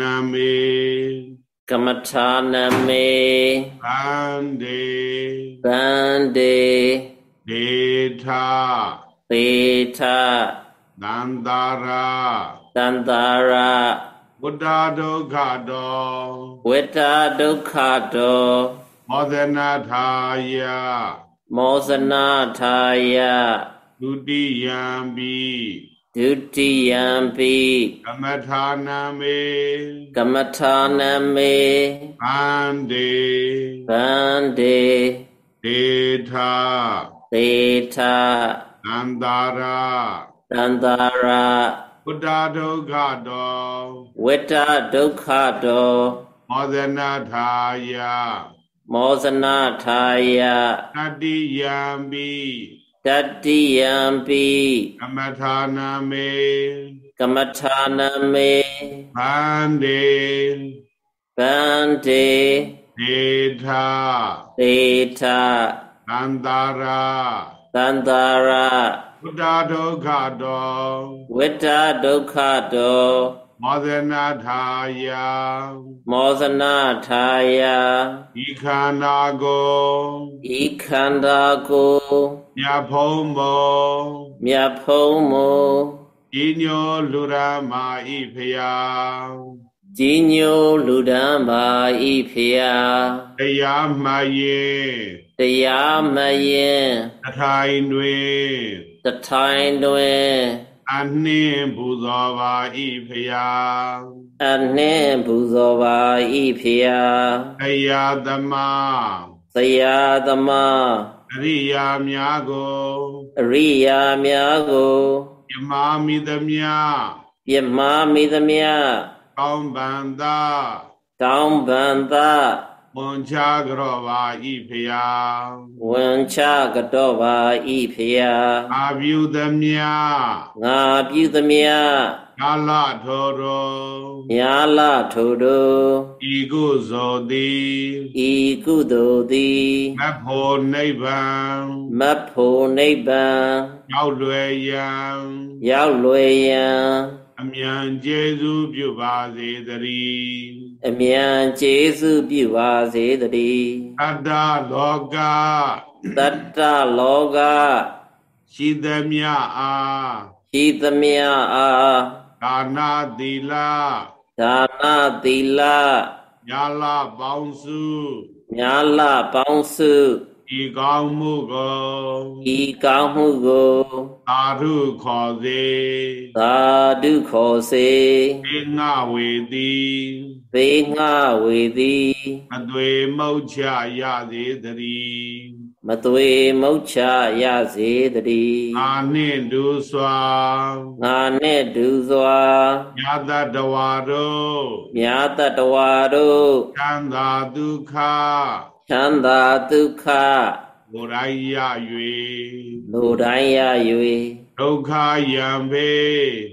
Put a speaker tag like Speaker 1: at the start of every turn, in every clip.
Speaker 1: နာမေ
Speaker 2: ကမ္မထာနမေ
Speaker 1: ဗန္တေ
Speaker 2: ဗန္တေ
Speaker 1: ဒေထ
Speaker 2: သေထ
Speaker 1: သန္တာရ
Speaker 2: သန္တာရ
Speaker 1: ဝတ္တဒုက္ခတော
Speaker 2: ဝိတ္တဒုက္ခတော
Speaker 1: မောဒနာထာယ
Speaker 2: မောဇနာထာယ
Speaker 1: ဒုတိယံပိ
Speaker 2: ဒုတိယံပိ
Speaker 1: ကမ္မထာနာမေ
Speaker 2: ကမ္မထာနမေ
Speaker 1: ဗန္တေ
Speaker 2: ဗန္တေ
Speaker 1: ဒေထ
Speaker 2: သေထ
Speaker 1: သန္တာရ
Speaker 2: သန္တာရ
Speaker 1: ဝတ္တဒုက္ခတော
Speaker 2: ဝိတ္တဒုက္ခတော
Speaker 1: မောဒနာထာယ
Speaker 2: မောဇနာထာယ
Speaker 1: တတိယံပိ
Speaker 2: တတိယံပိ
Speaker 1: ကမ္မထာနာမေ
Speaker 2: ကမ္မထာနမေ
Speaker 1: ဗန္တေ
Speaker 2: ဗန္တေ
Speaker 1: ဒေထ
Speaker 2: သေထ
Speaker 1: သန္တာရ
Speaker 2: သန္တာရ
Speaker 1: ဝတ္တဒုက္ခတော
Speaker 2: ဝိတ္တဒုက္ခတော
Speaker 1: မောဒနာထာယ
Speaker 2: မောဇနာထာယ
Speaker 1: ဤခန္ဓာကို
Speaker 2: ဤခန္ဓာကို
Speaker 1: မြတ်ဖုံးမော
Speaker 2: မြတ်ဖုံးမူ
Speaker 1: ဤညိုလူရမာဤဖျာ
Speaker 2: ကြီးညိုလူဒန်းပါဤဖျာ
Speaker 1: တရားမှရင်
Speaker 2: တရားမရင်
Speaker 1: အထိုင်တွင်
Speaker 2: တထိုင်တွင်
Speaker 1: အနှင်းပူဇော်ပါဤဖျာ
Speaker 2: အနှင်းပူဇော်ပါဤဖျာ
Speaker 1: တရားသမား
Speaker 2: သယာသမား
Speaker 1: အရိယာများကို
Speaker 2: အရိယာများကို
Speaker 1: ယမာမိသမျှ
Speaker 2: ပြမမိသမျှ
Speaker 1: ကောင်းပန်သာ
Speaker 2: တောင်းပန်သာ
Speaker 1: ဝန်ချကြောပါဤဖျာ
Speaker 2: ဝန်ချကတော့ပါဤဖျာ
Speaker 1: အာပြုသမျှ
Speaker 2: ငါပြုသမျှ
Speaker 1: ကာလထောရော
Speaker 2: ညာလထိုတို့
Speaker 1: ဤကုဇောတိ
Speaker 2: ဤကုသိုလ်သည်
Speaker 1: မဖို့နိဗ္ဗာန်
Speaker 2: မတ်ဖို့နိဗ္ဗာန်
Speaker 1: ရောက်လွယ်ရန်
Speaker 2: ရောက်လွယ်ရန်
Speaker 1: အမြန်ကျေးဇူးပြုပါစေတည်း
Speaker 2: အမြန်ကျေးဇူးပြုပါစေတည်း
Speaker 1: အတ္တလောက
Speaker 2: တတ္တလောက
Speaker 1: ရှိသမျှအား
Speaker 2: ရှိသမျှအား
Speaker 1: ဒါနာသီလ
Speaker 2: ဒါနသီလ
Speaker 1: ညာလပေါင်းစု
Speaker 2: ညာလပေါင်းစု
Speaker 1: ဤကောင်းမှုကို
Speaker 2: ဤကောင်းမှုကို
Speaker 1: သာဓုခေါ်စေ
Speaker 2: သာဓုခေါ်စေေ
Speaker 1: ငှဝေသည်
Speaker 2: သေငှဝေသည်
Speaker 1: မသွေမုတ်ချရစေတည်း
Speaker 2: မသွေမုတ်ချရစေတည်း
Speaker 1: အာနှင့်ဒုစွာ
Speaker 2: ငါနဲ့ဒူစွာ
Speaker 1: ညာတတဝါတို့
Speaker 2: မြာတတဝါတို့
Speaker 1: ချမ်းသာဒုက္ခ
Speaker 2: ချမ်းသာဒုက္ခ
Speaker 1: ဘုရိုင်းရ
Speaker 2: လူတိုင်းရ၍၍
Speaker 1: ဒုက္ခယံပေ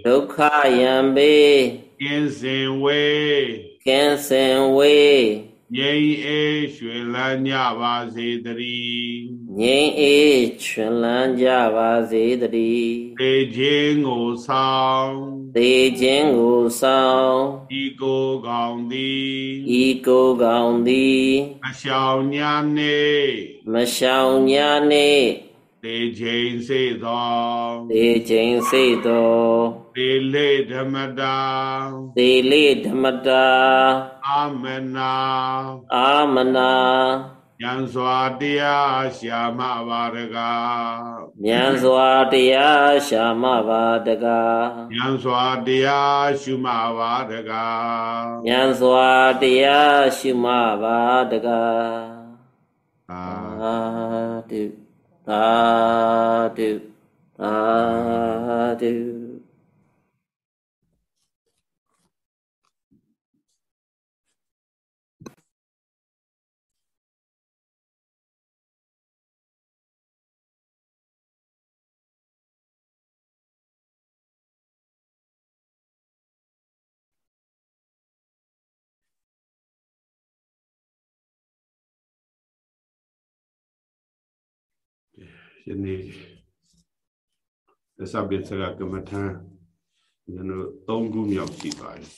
Speaker 2: ဒုက္ခယံပေ
Speaker 1: ကင်းစင်ဝေ
Speaker 2: ကင်းစင်ဝေ
Speaker 1: ငြိမ်းအေးရွှင်လန်းကြပါစေတည်း
Speaker 2: ငြိမ်းအေးချွင်လန်းကြပါစေတည်း
Speaker 1: သေခြင်းကိုဆောင်
Speaker 2: သေခြင်းကိုဆောင်
Speaker 1: ဤကိုယ်ကောင်သည်
Speaker 2: ဤကိုယ်ကောင်သည်
Speaker 1: အရှောင်ညာနေ
Speaker 2: မရှောင်ညာနေ
Speaker 1: သေခြင်းစေသော
Speaker 2: သေခြင်းစိတ်တော်
Speaker 1: သေလေဓမ္မတာ
Speaker 2: သေလေးဓမ္မတာ
Speaker 1: အာမနာ
Speaker 2: အာမနာ
Speaker 1: ဉာဏ်စွာတရားရှာမပါရကား
Speaker 2: ဉာဏ်စွာတရားရှာမပါတကား
Speaker 1: ဉာဏ်စွာတရားရှုမပါရကား
Speaker 2: ဉာဏ်စွာတရားရှိမပါတကား
Speaker 1: အာ
Speaker 2: သာဓုသာဓုသာဓု
Speaker 1: ယနေ့သစ္စာပစ္စကကမ္မထံကျွန်တော်၃ခုမြောက်ရှိပါတယ်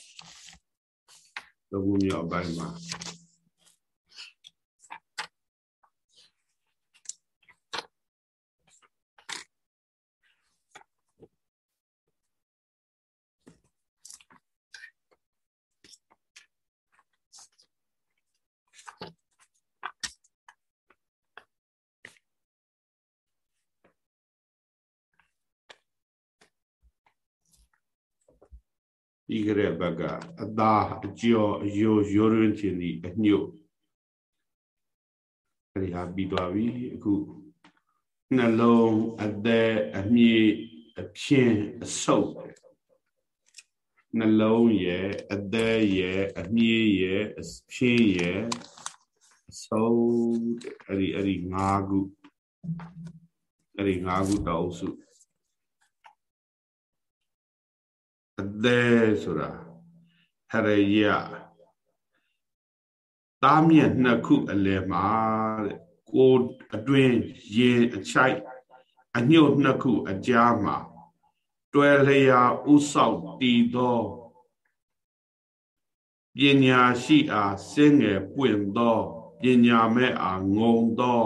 Speaker 1: သဘောမြောက်ပိုင်းမှာ ပြီးကြတဲ့ဘက်ကအသားအကျော်အယိုရိုးရင်းချင်းဒီအညွတ်အဲဒီဟာပြီးသွားပြီအခုနှလုံးအသက်အမြည်အဖြင်းအဆုပ်နှလုံးရဲ့အသက်ရဲ့အမြည်ရဲ့အဖြင်းရဲ့အဆုပ်အဲ့ဒီအဲ့ဒီ၅ခုအဲ့ဒီ၅ခုတောက်စု အသေးဆိုတာဟရယတားမြက်နှစ်ခုအလယ်မှာတဲ့ကိုအတွင်းရင်အချိုက်အညှို့နှစ်ခုအကြားမှာတွဲလျာဥဆောက်တည်သောပညာရှိအားစင်ငယ်ပွင့်သောပညာမဲ့အားငုံသော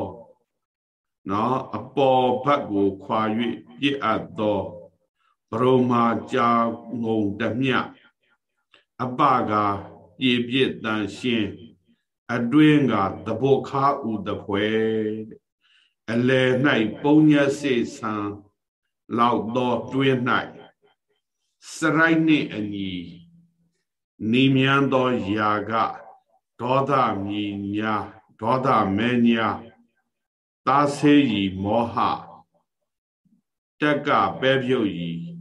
Speaker 1: နော်အပေါ်ဘက်ကိုခွာ၍ပြစ်အပ်သော ဘရုံမာကြာငုံတမြအပကပြည့်ပြည့်တန်ရှင်းအတွင်းကသဘောခါဥတဖွဲအလယ်၌ပုံညစေဆံလောက်သောတွင်း၌စရိုက်နှင့်အညီနေမြန်းသောຢာကဒေါသမြည်ညာဒေါသမဲညာသာဆေးဤမောဟတက်ကပဲပြုတ်ဤ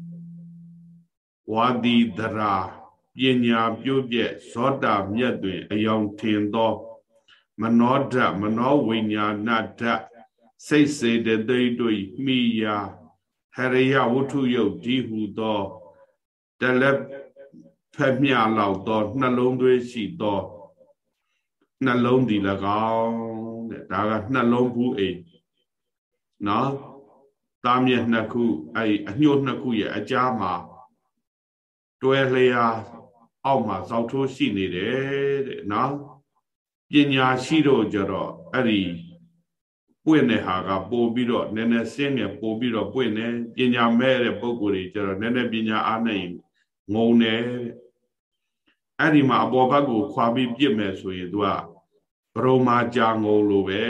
Speaker 1: ဝါဒီဒရာပညာပြို့ပြက်ဇောတာမြတ်တွင် အယောင်ထင်သော မနောဓာတ်မနောဝိညာဏဓာတ်စိတ်စေတသိက်တို့မိယာဟရိယဝုထုယုတ်ဒီဟုသောတလက်ဖက်မြလောက်သောနှလုံးသွေးရှိသောနှလုံးဒီ၎င်းတဲ့ဒါကနှလုံးဘူးအိမ်နော်တားမြက်နှစ်ခုအဲ့အညှို့နှစ်ခုရဲ့အကြားမှာ တွဲလျာအောက်မှာဇောက်ထိုးရှိနေတယ်တဲ့နော်ပညာရှိတော့ကြတော့အဲ့ဒီပွင့်တဲ့ဟာကပို့ပြီးတော့နည်းနည်းစင်းငယ်ပို့ပြီးတော့ပွင့်တယ်ပညာမဲ့တဲ့ပုံကိုယ်တွေကြတော့နည်းနည်းပညာအားနဲ့ငုံတယ်အဲ့ဒီမှာအပေါ်ဘက်ကိုခွာပြီးပြစ်မယ်ဆိုရင် तू ကဘရုံမာကြာငုံလိုပဲ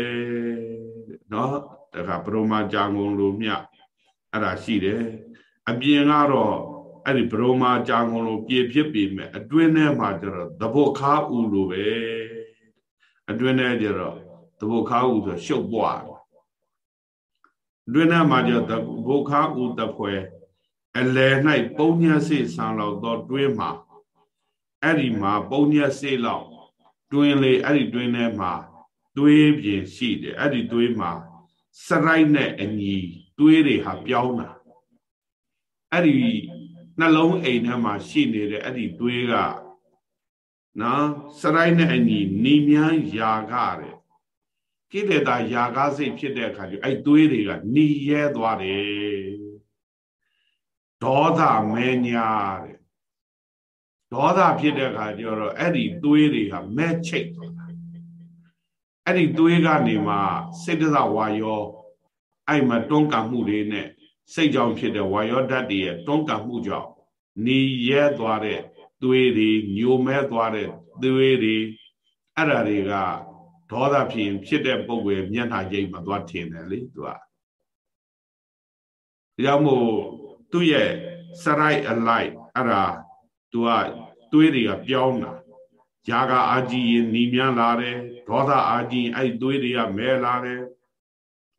Speaker 1: เนาะတခါဘရုံမာကြာငုံလိုမြအဲ့ဒါရှိတယ်အပြင်ကတော့ အဲ့ဒီဘရုံမာကြာငုံလိုပြေဖြစ်ပေမဲ့အတွင်းထဲမှာကျတော့သဘောခါဥလိုပဲအတွင်းထဲကျတော့သဘောခါဥဆိုရှုပ်ပွားအတွင်းထဲမှာကျတော့သဘောခါဥတဖွဲအလယ်၌ပုံညာစိဆံလောက်တော့တွင်းမှာအဲ့ဒီမှာပုံညာစိလောက်တွင်းလေအဲ့ဒီတွင်းထဲမှာသွေးပြင်ရှိတယ်အဲ့ဒီသွေးမှာစရိုက်နဲ့အညီသွေးတွေဟာပြောင်းတာအဲ့ဒီ နှလုံးအိမ်ထဲမှာရှိနေတဲ့အဲ့ဒီသွေးကနော်စရိုက်နဲ့အညီနီမြန်းယာကတဲ့ကိလေသာယာကစိတ်ဖြစ်တဲ့အခါကျအဲ့သွေးတွေကနီရဲသွားတယ်ဒေါသမညာတဲ့ဒေါသဖြစ်တဲ့အခါကျတော့အဲ့ဒီသွေးတွေကမဲ့ချိတ်သွားတာအဲ့ဒီသွေးကနေမှစိတ်တဇဝါယောအဲ့မှာတွန်းကမှုတွေနဲ့ စိတ်ကြောင့်ဖြစ်တဲ့ဝါယောဓာတ်တွေရဲ့တွန်းကမှုကြောင့်နေရဲသွားတဲ့သွေးတွေညိုမဲသွားတဲ့သွေးတွေအဲ့ဓာတွေကဒေါသဖြစ်ရင်ဖြစ်တဲ့ပုံွယ်မျက်နှာရိပ်မှာသွားထင်တယ်လေသူကဒါကြောင့်မို့သူ့ရဲ့စရိုက်အလိုက်အဲ့ဒါသူကသွေးတွေကပြောင်းတာຢာကအာကြီးရင်หนีမြန်းလာတယ်ဒေါသအာကြီးအဲ့သွေးတွေကမဲလာတယ်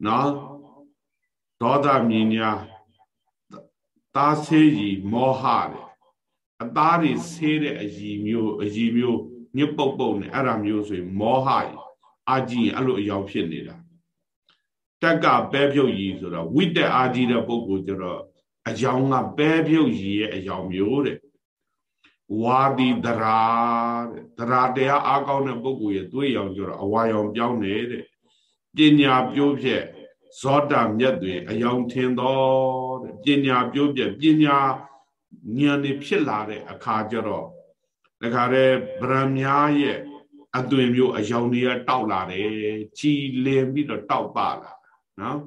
Speaker 1: နော် ဒေါသမြင်ညာသားဆေးကြီးမောဟတယ်အသားတွေဆေးတဲ့အည်မျိုးအည်မျိုးညစ်ပုတ်ပုတ်နဲ့အဲ့ဒါမျိုးဆိုရင်မောဟကြီးအာကြီးအဲ့လိုအယောင်ဖြစ်နေတာတက်ကပဲပြုတ်ကြီးဆိုတော့ဝိတက်အာကြီးတဲ့ပုဂ္ဂိုလ်ကျတော့အယောင်ကပဲပြုတ်ကြီးရဲ့အယောင်မျိုးတဲ့ဝါဒီဒရာတဲ့ဒရာတရားအားကောင်းတဲ့ပုဂ္ဂိုလ်ရဲ့သွေးရောင်ကျတော့အဝါရောင်ပြောင်းနေတဲ့ပညာပြိုးဖြက် ဇောတာမြတ်တွေအယောင်ထင်တော်တဲ့ပညာပြိုးပြက်ပညာဉာဏ်တွေဖြစ်လာတဲ့အခါကျတော့တတခါတည်းဗရမ ्या ရဲ့အသွင်မျိုးအယောင်တွေကတောက်လာတယ်ကြည်လင်ပြီးတော့တောက်ပလာနော်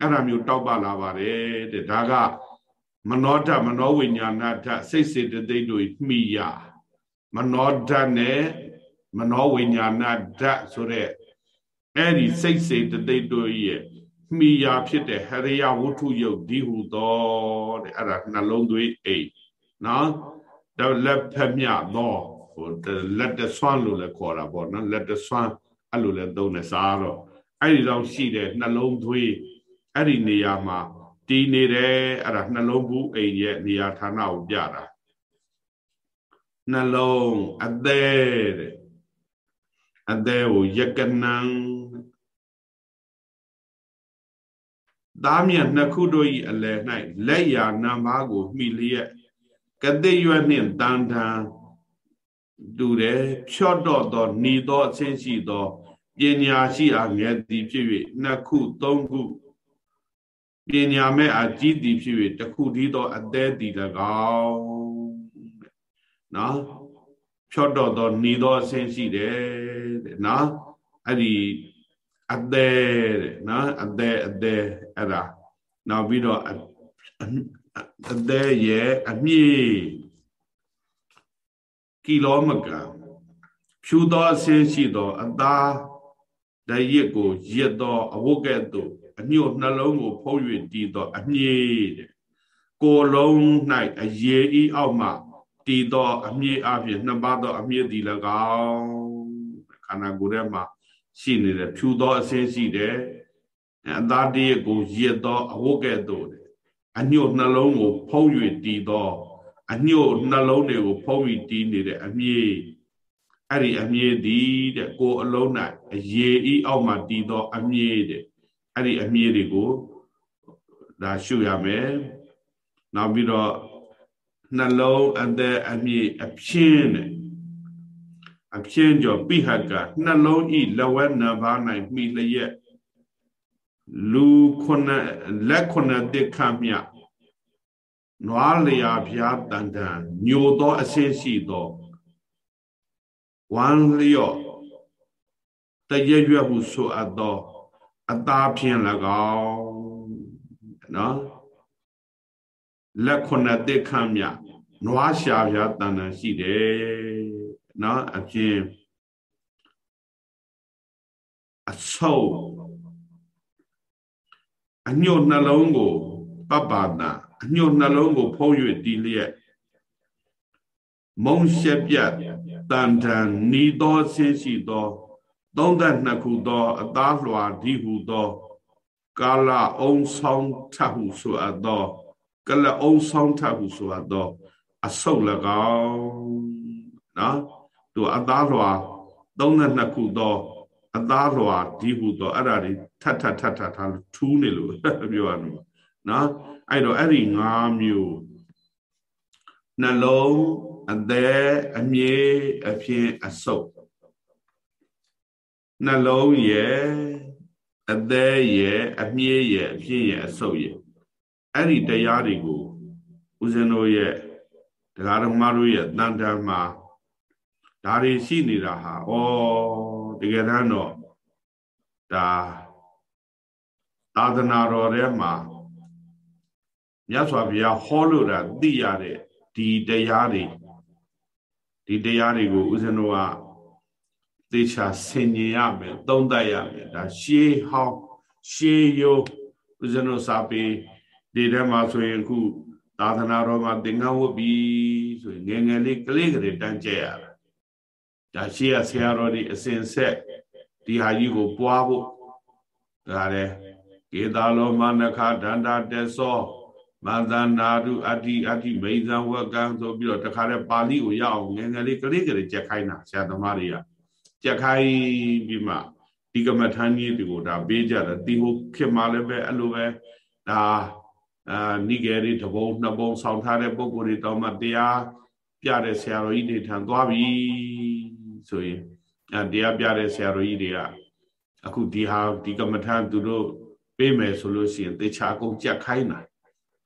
Speaker 1: အဲ့ဒါမျိုးတောက်ပလာပါတယ်တဲ့ဒါကမနောဓာတ်မနောဝိညာဏဓာတ်စိတ်စေတသိက်တို့မှီရမနောဓာတ်နဲ့မနောဝိညာဏဓာတ်ဆိုတဲ့အဲ့ဒီစိတ်စေတသိက်တို့ရဲ့ မှီရာဖြစ်တဲ့ဟရိယဝုထုယုတ်ဒီဟုသောတဲ့အဲ့ဒါနှလုံးသွေးအိတ်နော်ဒါလက်ဖက်မြသောဟိုလက်တဆွမ်းလို့လည်းခေါ်တာပေါ့နော်လက်တဆွမ်းအဲ့လိုလည်းသုံးတယ်စားတော့အဲ့ဒီတော့ရှိတဲ့နှလုံးသွေးအဲ့ဒီနေရာမှာတည်နေတယ်အဲ့ဒါနှလုံးဘူးအိမ်ရဲ့နေရာဌာနကိုပြတာနှလုံးအသေးတဲ့အသေးကိုယကနံ သားမြတ်နှစ်ခုတို့၏အလယ်၌လက်ရာနံပါးကိုမှီလျက်ကတိရွတ်နှင့်တန်တန်တူတယ်ဖြော့တော့သောဏီသောအဆင်းရှိသောပညာရှိအားငယ်သည်ဖြစ်၍နှစ်ခုသုံးခုပညာမဲ့အားကြီးသည်ဖြစ်၍တစ်ခုတည်းသောအသေးသည်၎င်းနော်ဖြော့တော့သောဏီသောအဆင်းရှိတယ်တဲ့နော်အဲ့ဒီအသေးတဲ့နော်အသေးအသေး အဲ့ဒါနောက်ပြီးတော့အသေးရဲ့အမြင့်ကီလိုမီတာဖြူသောအစင်းရှိသောအသားတရစ်ကိုရစ်သောအဝတ်ကဲ့သို့အညို့နှလုံးကိုဖုံး၍တည်သော အမြင့်တဲ့ကိုယ်လုံး၌အရေဤအောက်မှတည်သော အမြင့်အပြင်နှစ်ပါးသော အမြင့်သည်၎င်းခန္ဓာကိုယ်ထဲမှာရှိနေတယ်ဖြူသောအစင်းရှိတယ် အသားတည်းကိုရစ်သောအဝတ်ကဲ့သို့အညှို့နှလုံးကို ဖုံး၍တည်သောအညှို့နှလုံးတွေကိုဖုံးပြီးတည်နေတဲ့အမြည်အဲ့ဒီအမြည်သည်တဲ့ကိုအလုံး၌အရေဤအောက်မှာတည်သောအမြည်တဲ့အဲ့ဒီအမြည်တွေကိုဒါရှုရမယ်နောက်ပြီးတော့နှလုံးအသက်အမြည်အဖြင်းတဲ့အဖြင်းကြောပိဟကနှလုံးဤလဝဲနဘာ၌မိလျက် လူခုနလက်ခုနတိခမြနွားလျာဖျားတန်တန်ညိုသောအဆင်းရှိသောဝမ်းလျော့တရရွက်ဟုဆိုအပ်သောအသားဖြင့်၎င်းနော်လက်ခုနတိခမြနွားရှာဖျားတန်တန်ရှိတယ်နော်အပြင်အဆုပ် အညွတ်နှလုံးကိုပပ္ပါဒအညွတ်နှလုံးကို ဖုံး၍တည်လျက်မုံရှက်ပြတ်တန်တန်နီသောဆင်းရှိသောသုံးသက်နှစ်ခုသော အသားလွှာဒီဟုသော ကာလအုံဆောင်ထဟုဆိုအပ်သောကလအုံဆောင်ထဟုဆိုအပ်သောအဆုတ်၎င်းနော်သူအသားလွှာသုံးသက်နှစ်ခုသော အသားလွှာဒီဟုသောအဲ့ဒါတွေ ထထထထထထူးနေလို့ပြောရမှာနော်အဲ့တော့အဲ့ဒီ၅မျိုးနှလုံးအသက်အမြဲအဖြစ်အဆုပ်နှလုံးရဲ့အသက်ရဲ့အမြဲရဲ့အဖြစ်ရဲ့အဆုပ်ရဲ့အဲ့ဒီတရားတွေကိုဦးဇင်းတို့ရဲ့တရားတော်မတို့ရဲ့တန်တမ်းမှာဒါတွေရှိနေတာဟာဩတကယ်တမ်းတော့ဒါ သာသနာတော်ထဲမှာမြတ်စွာဘုရားဟောလို့တာသိရတဲ့ဒီတရားတွေဒီတရားတွေကိုဦးဇင်းတို့ကသေချာဆင်ញင်ရမယ်သုံးသပ်ရမယ်ဒါရှေးဟောင်းရှေးရိုးဦးဇင်းတို့စာပေဒီထဲမှာဆိုရင်ခုသာသနာတော်မှာသင်္ကန်းဝတ်ပြီးဆိုရင်ငယ်ငယ်လေးကလေးကလေးတန်းကျဲရတာဒါရှေးရဆရာတော်ဒီအစဉ်ဆက်ဒီဟာကြီးကိုပွားဖို့ဒါလည်း ကေတာလောမနခဒန္တာတေသောမသနာတုအတ္တိအတ္တိမိဇံဝကံဆိုပြီးတော့တခါတည်းပါဠိကိုရအောင်ငယ်ငယ်လေးကလေးကလေးကြက်ခိုင်းတာဆရာသမားတွေကကြက်ခိုင်းပြီးမှဒီကမ္မထမ်းကြီးတွေကိုဒါပေးကြတယ်ဒီဟိုခေတ်မှလည်းပဲအဲ့လိုပဲဒါအာနိဂေရီတဘုံနှစ်ဘုံဆောင်ထားတဲ့ပုံကိုယ်တွေတောင်းမှတရားပြတဲ့ဆရာတော်ကြီးတွေထံသွားပြီဆိုရင်အဲတရားပြတဲ့ဆရာတော်ကြီးတွေကအခုဒီဟာဒီကမ္မထမ်းသူတို့ ပေးမယ်ဆိုလို့ရှိရင်တေချာအကုန်ကြက်ခိုင်းတာ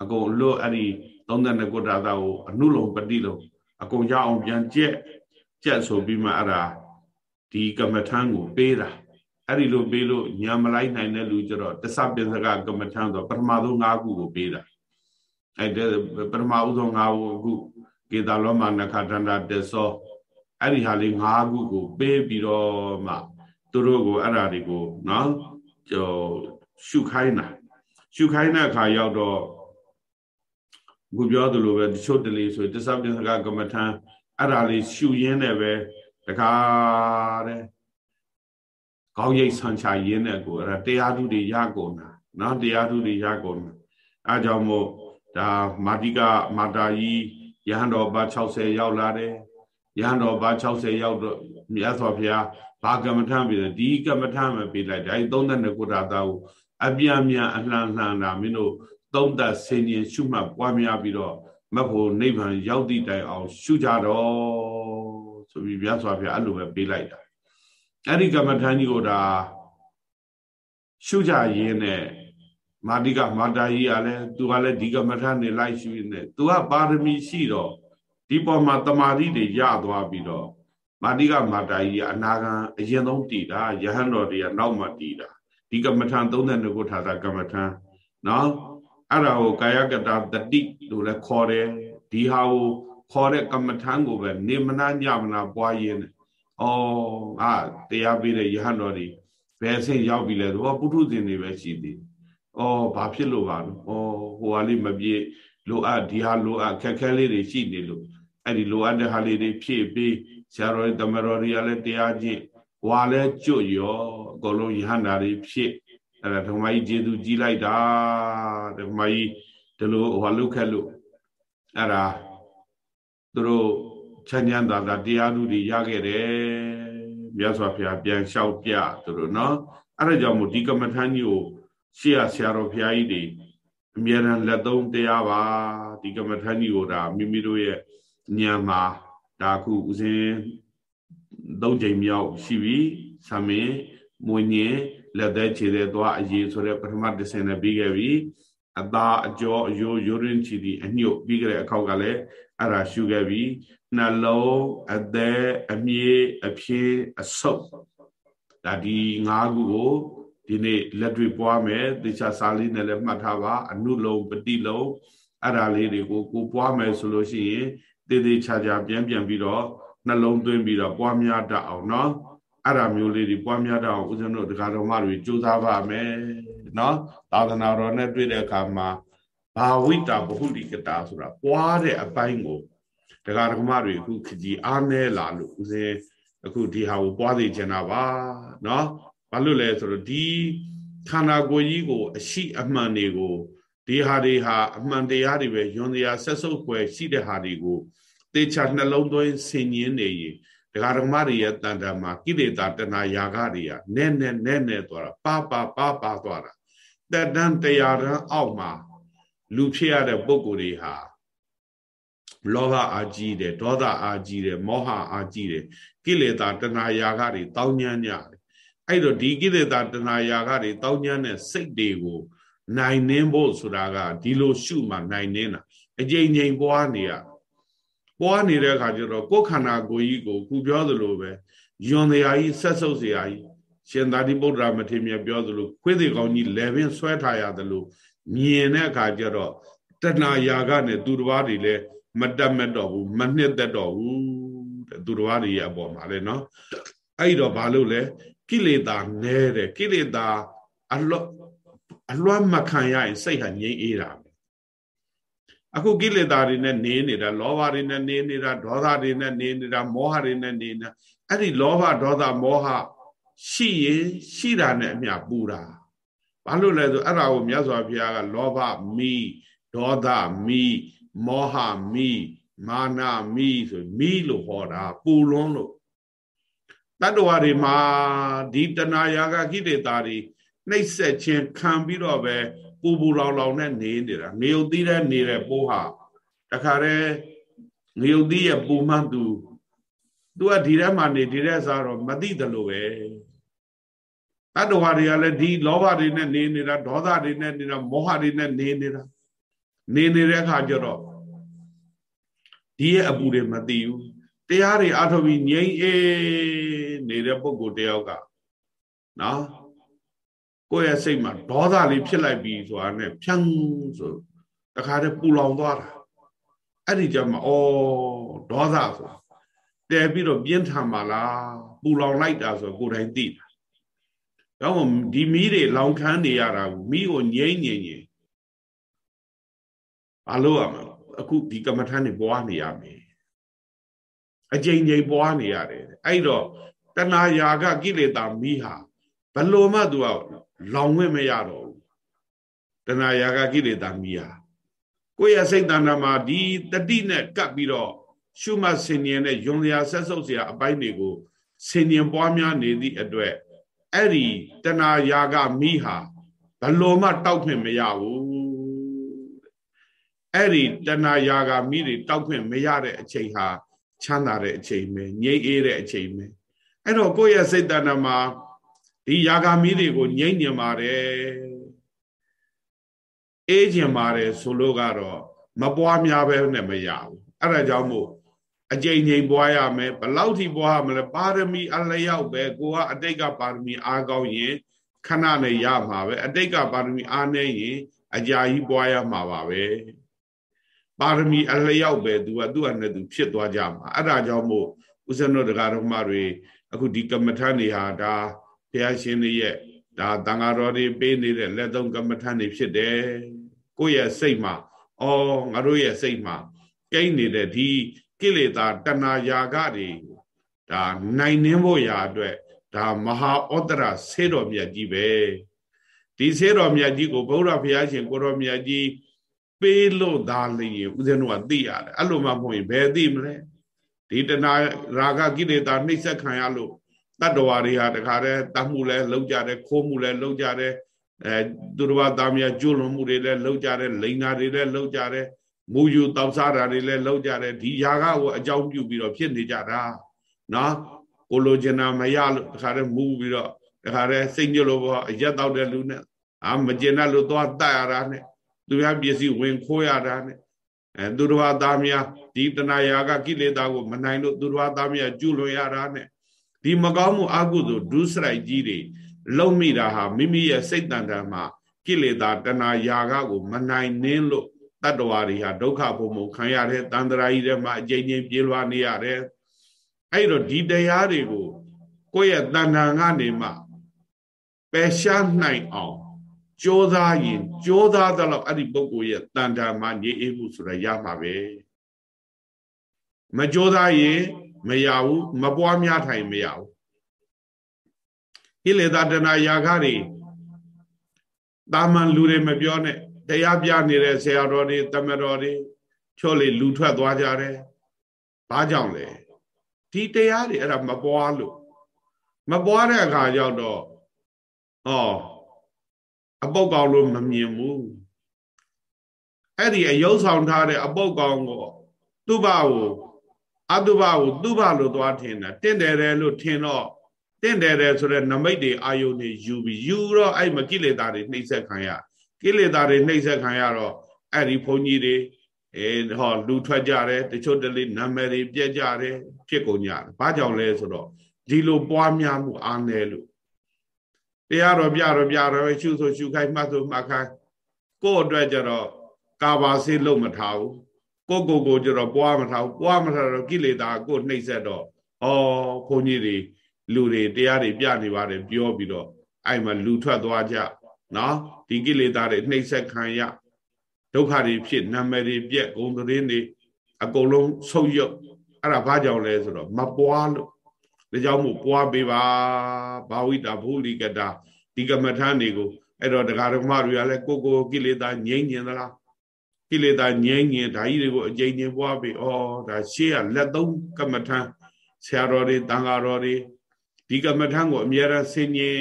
Speaker 1: အကုန်လို့အဲ့ဒီ32ကုဋ္ဌာသာကိုအနုလုံပတိလုံအကုန်ရအောင်ပြန်ကြက်ကြက်ဆိုပြီးမှအဲ့ဒါဒီကမ္မထံကိုပေးတာအဲ့ဒီလိုပေးလို့ညာမလိုက်နိုင်တဲ့လူကြတော့တသပင်စကကမ္မထံဆိုပထမဆုံး၅ခုကိုပေးတာအဲ့ဒါပထမဦးဆုံး၅ခုကေတာလောမနခတန္တာတသောအဲ့ဒီဟာလေး၅ခုကိုပေးပြီးတော့မှသူတို့ကိုအဲ့ဓာတွေကိုနော်ကျော် ရှုခိုင်းတာရှုခိုင်းတဲ့အခါရောက်တော့ခုပြောသလိုပဲတချို့တလေဆိုတစ္ဆပင်စကကမ္မထံအဲ့ဒါလေးရှုရင်းနဲ့ပဲတခါတဲ့ကောင်းရိပ်ဆန်ချရင်းနဲ့ကိုအဲ့ဒါတရားဓုတွေရကုန်တာနော်တရားဓုတွေရကုန်တာအဲကြောင့်မို့ဒါမာတိကမာတာကြီးရဟန်းတော်ဘာ60ရောက်လာတယ်ရဟန်းတော်ဘာ60ရောက်တော့မြတ်စွာဘုရားဘာကမ္မထံပြီးဒီကမ္မထံမပေးလိုက်တယ်အဲဒီ32ခုထာတာကို အပြင်းမြန်အလှန်လှန်တာမင်းတို့သုံးသက်ဆင်ញင်ရှုမှတ်ပွားများပြီးတော့မဖို့နိဗ္ဗာန်ရောက်သည့်တိုင်အောင် ရှုကြတော့ဆိုပြီးမြတ်စွာဘုရားအဲ့လိုပဲပေးလိုက်တာအဲ့ဒီကမ္မထံကြီးကိုဒါရှုကြရင်းနဲ့မာတိကမာတာကြီးကလည်းသူကလည်းဒီကမ္မထံနေလိုက်ရှုနေသူကပါရမီရှိတော့ဒီပေါ်မှာတမာတိတွေရသွားပြီးတော့မာတိကမာတာကြီးကအနာဂံအရင်ဆုံးတည်တာယဟန်တော်တွေကနောက်မှတည်တာ ဒီကမ္မထံ32ခုထာတာကမ္မထံနော်အဲ့ဒါကိုကာယကတာတတိလို့လည်းခေါ်တယ်ဒီဟာကိုခေါ်တဲ့ကမ္မထံကိုပဲနေမနာညမနာပွားရင်းဩအာတရားပေးတဲ့ယဟန်တော်တွေဘယ်အဆင့်ရောက်ပြီလဲဆိုတော့ပုထုဇဉ်တွေပဲရှိသေးဩဘာဖြစ်လို့ပါလို့ဩဟိုဟာလေးမပြေလိုအပ်ဒီဟာလိုအပ်ခက်ခဲလေးတွေရှိနေလို့အဲ့ဒီလိုအပ်တဲ့ဟာလေးတွေဖြည့်ပေးဆရာတော်တမတော်တွေကလည်းတရားကျင့် ဝါလဲကျွတ်ရောအကုန်လုံးယဟန္တာတွေဖြစ်အဲ့ဒါဓမ္မကြီးကျေသူကြီးလိုက်တာဓမ္မကြီးဒီလိုဟောလုခက်လို့အဲ့ဒါသူတို့ချမ်းချမ်းသာသာတရားသူတွေရခဲ့တယ်မြတ်စွာဘုရားပြန်လျှောက်ပြသူတို့နော်အဲ့ဒါကြောင့်မို့ဒီကမ္မထမ်းကြီးကိုရှေ့ရဆရာတော်ဘုရားကြီးတွေအမြဲတမ်းလက်သုံးတရားပါဒီကမ္မထမ်းကြီးကိုဒါမိမိတို့ရဲ့ဉာဏ်မှာဒါခုဦးစင်း သုံးချိန်မြောက်ရှိပြီဆံမင်းမွေညင်လက်သက်ခြေသက်သွားအရေးဆိုတဲ့ပထမတစ်ဆင့်နဲ့ပြီးခဲ့ပြီအသာအကျော်အယိုးရိုးရင်းချီတီအညွတ်ပြီးခဲ့တဲ့အခောက်ကလည်းအဲ့ဒါရှုခဲ့ပြီနှလုံးအသက်အမြေးအဖြေးအဆုပ်ဒါဒီ၅ခုကိုဒီနေ့လက်တွေ့ပွားမယ်တေချာစာလေးနဲ့လည်းမှတ်ထားပါအနုလုံးပฏิလုံးအဲ့ဒါလေးတွေကိုကိုပွားမယ်ဆိုလို့ရှိရင်တေးသေးချာချာပြန်ပြန်ပြီးတော့ နှလုံးသွင်းပြီးတော့ပွားများတတ်အောင်နော်အဲ့ဒါမျိုးလေးတွေပွားများတတ်အောင်ဦးဇင်းတို့တရားတော်မတွေကြိုးစားပါမယ်နော်သာသနာတော်နဲ့တွေ့တဲ့အခါမှာဘာဝိတာဘဟုတိကတာဆိုတာပွားတဲ့အပိုင်းကိုတရားတော်မတွေအခုခကြီးအားနဲလာလို့ဦးဇင်းအခုဒီဟာကိုပွားသိချင်တာပါနော်ဘာလို့လဲဆိုတော့ဒီခန္ဓာကိုယ်ကြီးကို အရှိအမှန်တွေကိုဒီဟာတွေဟာအမှန်တရားတွေပဲယွန်တရားဆက်စုပ်ွယ်ရှိတဲ့ဟာတွေကို တေချာနှလုံးသွင်းဆင်ញင်းနေရင်ဒကာဒကမတွေရဲ့တန်တံမှာကိလေသာတဏှာယာကတွေကနဲ့နဲ့နဲ့နဲ့သွားတာပါပါပါပါသွားတာတက်တန်းတရားတန်းအောက်မှာလူဖြစ်ရတဲ့ပုံကိုယ်တွေဟာလောဘအာကြီးတယ်ဒေါသအာကြီးတယ်မောဟအာကြီးတယ်ကိလေသာတဏှာယာကတွေတောင်းညမ်းကြတယ်အဲ့တော့ဒီကိလေသာတဏှာယာကတွေတောင်းညမ်းတဲ့စိတ်တွေကိုနိုင်နှင်းဖို့ဆိုတာကဒီလိုရှုမှနိုင်နှင်းတာအကြိမ်ကြိမ်ပွားနေရ ပွားနေတဲ့အခါကျတော့ကိုယ်ခန္ဓာကိုယ်ကြီးကိုခုပြောသလိုပဲယွန်တရားကြီးဆက်ဆုပ်စရာကြီးရှင်သာတိပုတ္တရာမထေရမြတ်ပြောသလိုခွေးသေးကောင်းကြီးလေပင်ဆွဲထားရသလိုမြင်တဲ့အခါကျတော့တဏှာယာကနဲ့သူတစ်ပါးတွေလည်းမတက်မတော့ဘူးမနှစ်သက်တော့ဘူးတဲ့သူတစ်ပါးတွေရဲ့အပေါ်မှာလေနော်အဲ့တော့ဘာလို့လဲကိလေသာနဲတယ်ကိလေသာအလွတ်အလွတ်မခံရရင်စိတ်ဟာငြိမ်းအေးတာပ အခုကိလေသာတွေနဲ့နေနေတာလောဘတွေနဲ့နေနေတာဒေါသတွေနဲ့နေနေတာမောဟတွေနဲ့နေနေတာအဲ့ဒီလောဘဒေါသမောဟရှိရင်ရှိတာနဲ့အမျှပူတာဘာလို့လဲဆိုအဲ့ဒါကိုမြတ်စွာဘုရားကလောဘမိဒေါသမီမောဟမိမာနမိဆိုမိလို့ဟောတာပူလွန်းလို့တတ္တဝါတွေမှာဒီတဏှာယာကကိလေသာတွေနှိပ်စက်ခြင်းခံပြီးတော့ပဲ ပူပူလောင်လောင်နဲ့နေနေတာငရုတ်သီးတဲ့နေတဲ့ပိုးဟာတခါတည်းငရုတ်သီးရဲ့ပူမှန်းသူသူကဒီထဲမှာနေဒီထဲစားတော့မသိတယ်လို့ပဲတတ္တဝါတွေကလည်းဒီလောဘတွေနဲ့နေနေတာဒေါသတွေနဲ့နေတာမောဟတွေနဲ့နေနေတာနေနေတဲ့အခါကျတော့ဒီရဲ့အပူတွေမသိဘူးတရားတွေအထုတ်ပြီးငြိမ်အေးနေတဲ့ပုဂ္ဂိုလ်တယောက်ကနော် ကိုယ့်ရဲ့စိတ်မှာဒေါသလေးဖြစ်လိုက်ပြီဆိုတာနဲ့ဖြန်းဆိုတခါတည်းပူလောင်သွားတာအဲ့ဒီကြမှာဩဒေါသဆိုတဲပြီးတော့ပြင်းထန်ပါလားပူလောင်လိုက်တာဆိုကိုယ်တိုင်သိတာတော့ဒီမီးတွေလောင်ခမ်းနေရတာမီးကိုငြိမ့်ငြိမ်ငြိမ်ဘာလို့ရမလဲအခုဒီကမ္မထမ်းတွေပွားနေရမယ်အကြိမ်ကြိမ်ပွားနေရတယ်အဲ့တော့တဏှာယာကကိလေသာမီးဟာဘလို့မှသူက လောင်ခွင့်မရတော့ဘူးတဏှာယာကကိလေသာမီးဟာကိုယ့်ရဲ့စိတ်တဏှာမှာဒီတတိနဲ့ကပ်ပြီးတော့ရှုမှတ်ဆင်ញင်တဲ့ယွန်လျာဆက်ဆုပ်စရာအပိုင်းတွေကိုဆင်ញင်ပွားများနေသည့်အတွက်အဲ့ဒီတဏှာယာကမီးဟာဘလို့မှတောက်ခွင့်မရဘူးအဲ့ဒီတဏှာယာကမိတွေတောက်ခွင့်မရတဲ့အချိန်ဟာချမ်းသာတဲ့အချိန်ပဲငြိမ်းအေးတဲ့အချိန်ပဲအဲ့တော့ကိုယ့်ရဲ့စိတ်တဏှာမှာ ဒီယာဂမိတွေကိုငြိမ့်ညင်ပါတယ်အေးကျင်ပါတယ်ဆိုလို့ကတော့မပွားများပဲနဲ့မရဘူးအဲ့ဒါကြောင့်မို့အကျိန်ငိမ်ပွားရမယ်ဘလောက်ထိပွားရမလဲပါရမီအလျောက်ပဲကိုကအတိတ်ကပါရမီအားကောင်းရင်ခဏနဲ့ရမှာပဲအတိတ်ကပါရမီအားနေရင်အကြာကြီးပွားရမှာပါပဲပါရမီအလျောက်ပဲသူကသူ့အနေနဲ့သူဖြစ်သွားကြမှာအဲ့ဒါကြောင့်မို့ဦးဇင်းတို့တရားတော်မတွေအခုဒီကမ္မထန်တွေဟာဒါဘု ရားရှင်တွေရဲ့ဒါတန်ဃာတော်တွေပေးနေတဲ့လက်သုံးကမ္မထန်တွေဖြစ်တယ်ကိုယ့်ရဲ့စိတ်မှာအော်ငါတို့ရဲ့စိတ်မှာကိန်းနေတဲ့ဒီကိလေသာတဏှာယာကတွေဒါနိုင်နှင်းဖို့ရာအတွက်ဒါမဟာဩတရဆေးတော်မြတ်ကြီးပဲဒီဆေးတော်မြတ်ကြီးကိုဘုရားဘုရားရှင်ကိုတော်မြတ်ကြီးပေးလို့သားလျင်ဦးဇင်းတို့ကသိရတယ်အဲ့လိုမှမဟုတ်ရင်ဘယ်သိမလဲဒီတဏှာရာဂကိလေသာနှိမ့်ဆက်ခံရလို့ တတ္တဝါတွေဟာတခါတည်းတတ်မှုလဲလုံးကြတယ်ခိုးမှုလဲလုံးကြတယ်အဲသူတော်ဘာသားများကျွလွန်မှုတွေလဲလုံးကြတယ်လိန်နာတွေလဲလုံးကြတယ်မူယူတောက်စားတာတွေလည်းလောက်ကြတယ်ဒီຢာကကိုအကြောင်းပြုပြီးတော့ဖြစ်နေကြတာနော်ကိုလိုချင်တာမရလို့တခါတည်းမူပြီးတော့တခါတည်းစိတ်ညစ်လို့ပေါ့အရက်တောက်တဲ့လူနဲ့အာမကျင်တဲ့လူသွားတတ်ရတာနဲ့သူများပစ္စည်းဝင်ခိုးရတာနဲ့အဲသူတော်ဘာသားများဒီတဏှာယာကကိလေသာကိုမနိုင်လို့သူတော်ဘာသားများကျူးလွန်ရတာနဲ့ ဒီမကောင်းမှုအကုသိုလ်ဒုစရိုက်ကြီးတွေလုံမိတာဟာမိမိရဲ့စိတ်တန်တန်မှာကိလေသာတဏှာယာကကို မနိုင်နှင်းလို့တတ္တဝါတွေဟာဒုက္ခဘုံဘုံခံရတဲ့တန်တရာကြီးထဲမှာအကျဉ်းချင်းပြေးလွှားနေရတယ်အဲ့တော့ဒီတရားတွေကိုကိုယ့်ရဲ့တဏ္ဍာကနေမှပယ်ရှားနိုင်အောင်ကြိုးစားရင်ကြိုးစားသလောက်အဲ့ဒီပုဂ္ဂိုလ်ရဲ့တဏ္ဍာမှာငြိအေးမှုဆိုတာရမှာပဲမကြိုးစားရင် မရဘူးမပွားများထိုင်မရဘူးကိလေသာတဏှာယာခတွေတာမန်လူတွေမပြောနဲ့တရားပြနေတဲ့ဆရာတော်တွေတမတော်တွေချော့လေလူထွက်သွားကြတယ်ဘာကြောင့်လဲဒီတရားတွေအဲ့ဒါမပွားလို့မပွားတဲ့အခါကျတော့ဟောအပုတ်ကောင်လို့မမြင်ဘူးအဲ့ဒီအယုတ်ဆောင်ထားတဲ့အပုတ်ကောင်ကိုသူ့ဘာကို အတုဘကိုသူ့ဘာလို့သွားထင်တာတင့်တယ်တယ်လို့ထင်တော့တင့်တယ်တယ်ဆိုတဲ့နမိတ်တွေအာယုန်တွေယူပြီးယူတော့အဲ့မကိလေသာတွေနှိမ့်ဆက်ခံရကိလေသာတွေနှိမ့်ဆက်ခံရတော့အဲ့ဒီဘုန်းကြီးတွေအဲဟောလူထွက်ကြတယ်တချို့တလေနာမည်တွေပြက်ကြတယ်ဖြစ်ကုန်ကြတယ်ဘာကြောင့်လဲဆိုတော့ဒီလိုပွားများမှုအားနည်းလို့တရားတော်ပြတော်ပြတော်ရှုဆိုရှုခိုင်းမှတ်ဆိုမှတ်ခိုင်းကိုယ့်အတွက်ကြတော့ကာဘာစေးလုံးမထားဘူး ကိုကိုကိုကြတော့ပွားမထားဘူးပွားမထားတော့ကိလေသာကိုနှိမ့်ဆက်တော့ဩဘုန်းကြီးတွေလူတွေတရားတွေပြနေပါတယ်ပြောပြီးတော့အဲ့မှာလူထွက်သွားကြနော်ဒီကိလေသာတွေနှိမ့်ဆက်ခံရဒုက္ခတွေဖြစ်နာမည်တွေပြက်ဂုံသတင်းတွေအကုန်လုံးဆုပ်ယုပ်အဲ့ဒါဘာကြောင့်လဲဆိုတော့မပွားလို့ဒါကြောင့်မို့ပွားပေးပါဘာဝိတာဘုလိကတာဒီကမ္မထာတွေကိုအဲ့တော့တရားဓမ္မတွေကလည်းကိုကိုကိလေသာငြိမ့်ညင်သလား ကိလေသာငြိမ့်ညင်ဒါကြီးတွေကိုအကျဉ်းချင်းပွားပြီးဩဒါရှေ့ကလက်သုံးကမ္မထာဆရာတော်တွေတန်ဃာတော်တွေဒီကမ္မထာကိုအမြဲတမ်းဆင်ញင်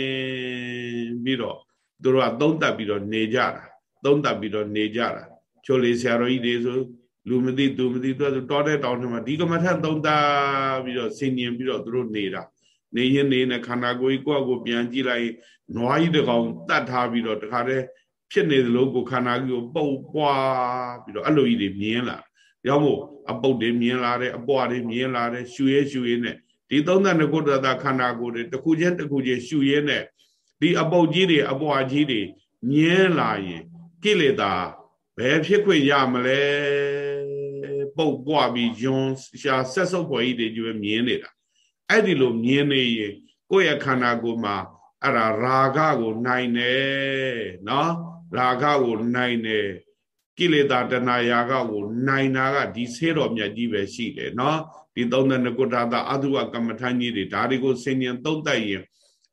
Speaker 1: ပြီးတော့သူတို့ကသုံးသက်ပြီးတော့နေကြတာသုံးသက်ပြီးတော့နေကြတာချိုးလေးဆရာတော်ကြီးတွေဆိုလူမသိသူမသိသူဆိုတောတဲ့တောင်ထဲမှာဒီကမ္မထသုံးသက်ပြီးတော့ဆင်ញင်ပြီးတော့သူတို့နေတာနေရင်နေနဲ့ခန္ဓာကိုယ်ကြီးကိုယ့်ကိုပြန်ကြည့်လိုက်နွားကြီးတကောင်တတ်ထားပြီးတော့တခါတည်း ဖြစ်နေသလိုကိုခန္ဓာကြီးကိုပုတ်ပွားပြီးတော့အဲ့လိုကြီးတွေမြင်လာရောက်မို့အပုတ်တွေမြင်လာတယ်အပွားတွေမြင်လာတယ်ရှူရဲရှူရဲနဲ့ဒီ32ခုတရခန္ဓာကိုယ်တွေတစ်ခုချင်းတစ်ခုချင်းရှူရဲနဲ့ဒီအပုတ်ကြီးတွေအပွားကြီးတွေမြင်လာရင်ကိလေသာဘယ်ဖြစ်ခွင့်ရမလဲပုတ်ပွားပြီးယွန်ရှာဆက်စုပ်ပေါ်ကြီးတွေကျွေးမြင်နေတာအဲ့ဒီလိုမြင်နေရင်ကိုယ့်ရဲ့ခန္ဓာကိုယ်မှာအဲ့ဒါရာဂကိုနိုင်တယ်နော် ရာဂကိုနိုင်တယ်ကိလေသာတဏှာယာဂကိုနိုင်တာကဒီဆေးတော်မြတ်ကြီးပဲရှိတယ်နော်ဒီ32ကုဋ္ဌာအတုဝကမ္မထာကြီးတွေဒါတွေကိုဆင်ញင်သုံးတတ်ရင်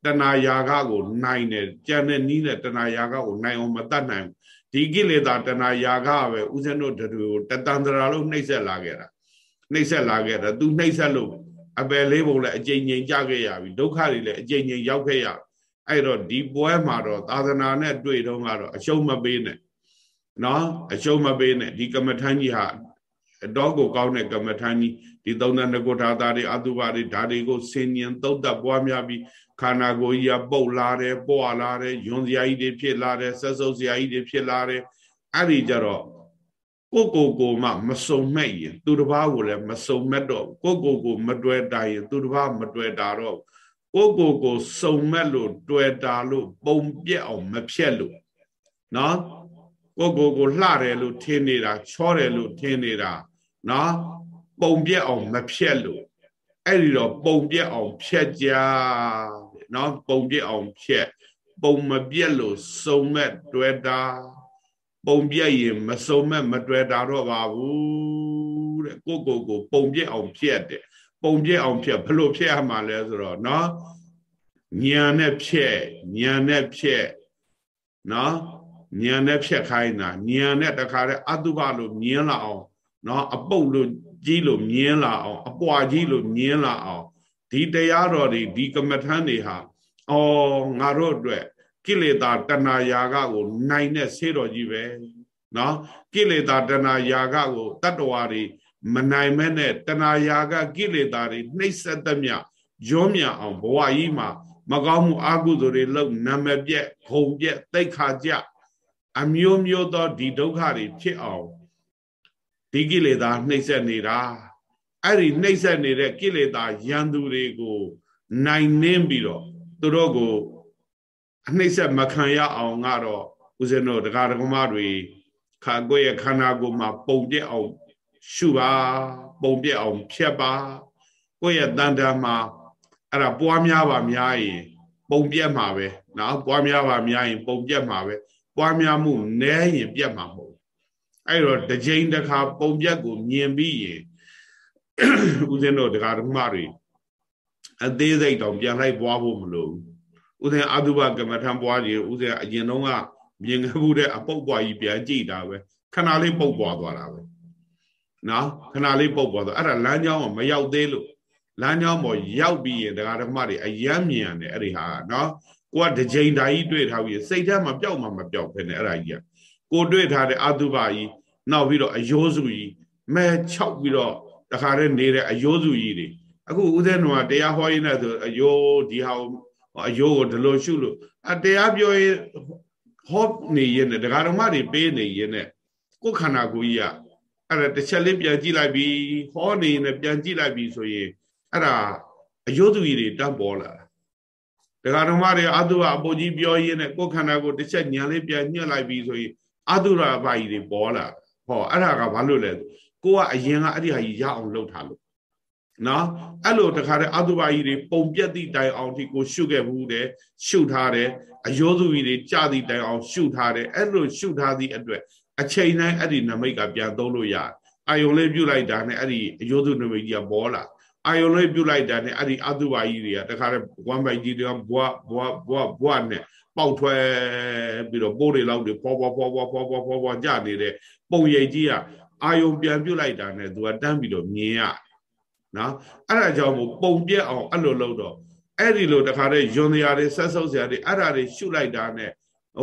Speaker 1: တဏှာယာဂကိုနိုင်တယ်ကြံတဲ့နီးတဲ့တဏှာယာဂကိုနိုင်အောင်မတတ်နိုင်ဒီကိလေသာတဏှာယာဂပဲဥစဉ်တို့တို့တတန်တရာလို့နှိမ့်ဆက်လာခဲ့တာနှိမ့်ဆက်လာခဲ့တာသူနှိမ့်ဆက်လို့အပယ်လေးပုံလည်းအကျဉ်းငိမ်ကြခဲ့ရပြီဒုက္ခတွေလည်းအကျဉ်းငိမ်ရောက်ခဲ့ရ အဲ့တော့ဒီပွဲမှာတော့သာသနာနဲ့တွေ့တော့ကတော့အရှုံးမပေးနဲ့နော်အရှုံးမပေးနဲ့ဒီကမ္မထမ်းကြီးဟာတော့ကိုကောင်းတဲ့ကမ္မထမ်းကြီးဒီသုံးတဲ့ငကုထာသားတွေအတုပါတွေဓာတွေကိုဆင်ញင်သုံးသက်ပွားများပြီးခန္ဓာကိုယ်ကြီးကပုတ်လာတယ်ပွာလာတယ်ယွန်စရာကြီးတွေဖြစ်လာတယ်ဆက်စုပ်စရာကြီးတွေဖြစ်လာတယ်အဲ့ဒီကြတော့ကိုကိုကိုမှမစုံမဲ့ရင်သူတစ်ပါးကိုလည်းမစုံမဲ့တော့ကိုကိုကိုမတွေ့တာရင်သူတစ်ပါးမတွေ့တာတော့ ကိုကိုကိုစုံမဲ့လို့တွေ့တာလို့ပုံပြက်အောင်မဖြက်လို့နော်ကိုကိုကိုလှတယ်လို့ထင်နေတာချောတယ်လို့ထင်နေတာနော်ပုံပြက်အောင်မဖြက်လို့အဲ့ဒီတော့ပုံပြက်အောင်ဖြက်ကြနော်ပုံပြက်အောင်ဖြက်ပုံမပြက်လို့စုံမဲ့တွေ့တာပုံပြက်ရင်မစုံမဲ့မတွေ့တာတော့ပါဘူးတဲ့ကိုကိုကိုပုံပြက်အောင်ဖြက်တယ် ပုံပြက်အောင်ဖြက်ဘလို့ဖြက်ရမှာလဲဆိုတော့နော်ညာနဲ့ဖြက်ညာနဲ့ဖြက်နော်ညာနဲ့ဖြက်ခိုင်းတာညာနဲ့တခါတည်းအတုပလို့မြင်လာအောင်နော်အပုတ်လို့ကြီးလို့မြင်လာအောင်အပွားကြီးလို့မြင်လာအောင်ဒီတရားတော်တွေဒီကမ္မထမ်းတွေဟာအော်ငါတို့အတွက်ကိလေသာတဏှာယာကကို နိုင်တဲ့ဆေးတော်ကြီးပဲနော်ကိလေသာတဏှာယာကကိုတတ္တဝါတွေ မနိုင်မဲနဲ့တဏှာယာကကိလေသာတွေနှိပ်စက်သမျှရောမြအောင်ဘဝကြီးမှာမကောင်းမှုအာဟုသူတွေလောက်နာမပြက်ခုံပြက်တိတ်ခါကြအမျိုးမျိုးသောဒီဒုက္ခတွေဖြစ်အောင်ဒီကိလေသာနှိပ်စက်နေတာအဲ့ဒီနှိပ်စက်နေတဲ့ကိလေသာယန္တူတွေကို နိုင်နှင်းပြီးတော့သူတို့ကိုအနှိပ်စက်မခံရအောင်ကတော့ဦးဇင်းတို့တရားဓမ္မတွေခါကိုယ့်ရဲ့ခန္ဓာကိုယ်မှာပုံပြက်အောင် ရှုပါပုံပြက်အောင်ဖြတ်ပါကိုယ့်ရဲ့တန်တမ်းမှာအဲ့ဒါပွားများပါများရင်ပုံပြက်မှာပဲနော်ပွားများပါများရင်ပုံပြက်မှာပဲပွားများမှုနည်းရင်ပြက်မှာမဟုတ်အဲ့တော့တစ်ချိန်တစ်ခါပုံပြက်ကိုမြင်ပြီးရင်ဦးဇင်းတို့တရားဓမ္မတွေအသေးစိတ်တောင်ပြန်လိုက်ပွားဖို့မလိုဘူးဦးဇင်းအတုပကမ္မထံပွားခြင်းဦးဇင်းအရင်တုန်းကမြင်ခဲ့မှုတဲ့အပုတ်ပွားကြီးပြန်ကြည့်တာပဲခဏလေးပုတ်ပွားသွားတာပဲ နော်ခဏလေးပုတ်ပွားသွားအဲ့ဒါလမ်းကြောင်းကမရောက်သေးလို့လမ်းကြောင်းပေါ်ရောက်ပြီးရင်တရားဓမ္မတွေအယမ်းမြင်ရတယ်အဲ့ဒီဟာနော်ကိုကတစ်ချိန်ဓာကြီးတွေ့ထားပြီးစိတ်ထဲမှာပျောက်မှမပျောက်ဖ ೇನೆ အဲ့ဒါကြီးကကိုတွေ့ထားတဲ့အတုပကြီးနောက်ပြီးတော့အယိုးစုကြီးမဲ6ပြီးတော့တခါတည်းနေတဲ့အယိုးစုကြီးတွေအခုဦးဇင်းတော်ကတရားဟောရင်းနဲ့ဆိုအယိုးဒီဟာအယိုးကိုဒီလိုရှုလို့အတရားပြောရင်ဟောနေရင်ဒကာတော်မတွေပေးနေရင်နဲ့ကိုယ်ခန္ဓာကိုယ်ကြီးက အဲ့ဒါတစ်ချက်လေးပြန်ကြည့်လိုက်ပြီးဟောနေရင်ပြန်ကြည့်လိုက်ပြီးဆိုရင်အဲ့ဒါအယုဒ္ဓကြီးတွေတတ်ပေါ်လာဒကာတော်မတွေအတုအပုကြီးပြောရင်းနဲ့ကိုယ်ခန္ဓာကိုတစ်ချက်ညံလေးပြန်ညှက်လိုက်ပြီးဆိုရင်အတုရဘာကြီးတွေပေါ်လာဟောအဲ့ဒါကဘာလို့လဲကိုကအရင်ကအဲ့ဒီဟာကြီးရအောင်လုပ်ထားလို့နော်အဲ့လိုတခါတည်းအတုပါကြီးတွေပုံပြက်သည့်တိုင်အောင်ဒီကိုရှုခဲ့ဘူးတယ်ရှုထားတယ်အယောသူကြီးတွေကြာသည့်တိုင်အောင်ရှုထားတယ်အဲ့လိုရှုထားသည့်အတွက် အချိန်တိုင်းအဲ့ဒီနမိတ်ကပြန်သုံးလို့ရတယ်အာယုံလေးပြုတ်လိုက်တာနဲ့အဲ့ဒီအယောသူနမိတ်ကြီးကပေါ်လာအာယုံလေးပြုတ်လိုက်တာနဲ့အဲ့ဒီအတုပါကြီးတွေကတခါတည်းဝမ်ပိုက်ကြီးတွေကဘွားဘွားဘွားဘွားနဲ့ပေါက်ထွက်ပြီးတော့ပိုးတွေလောက်တွေဖောဖောဖောဖောဖောဖောဖောဖောကြနေတဲ့ပုံရိပ်ကြီးကအာယုံပြန်ပြုတ်လိုက်တာနဲ့သူကတန်းပြီးတော့မြင်ရနော်အဲ့ဒါကြောင့်မို့ပုံပြက်အောင်အဲ့လိုလုပ်တော့အဲ့ဒီလိုတခါတည်းယွန်တရားတွေဆက်ဆုပ်စရာတွေအဲ့ဒါတွေရှုလိုက်တာနဲ့ ဩ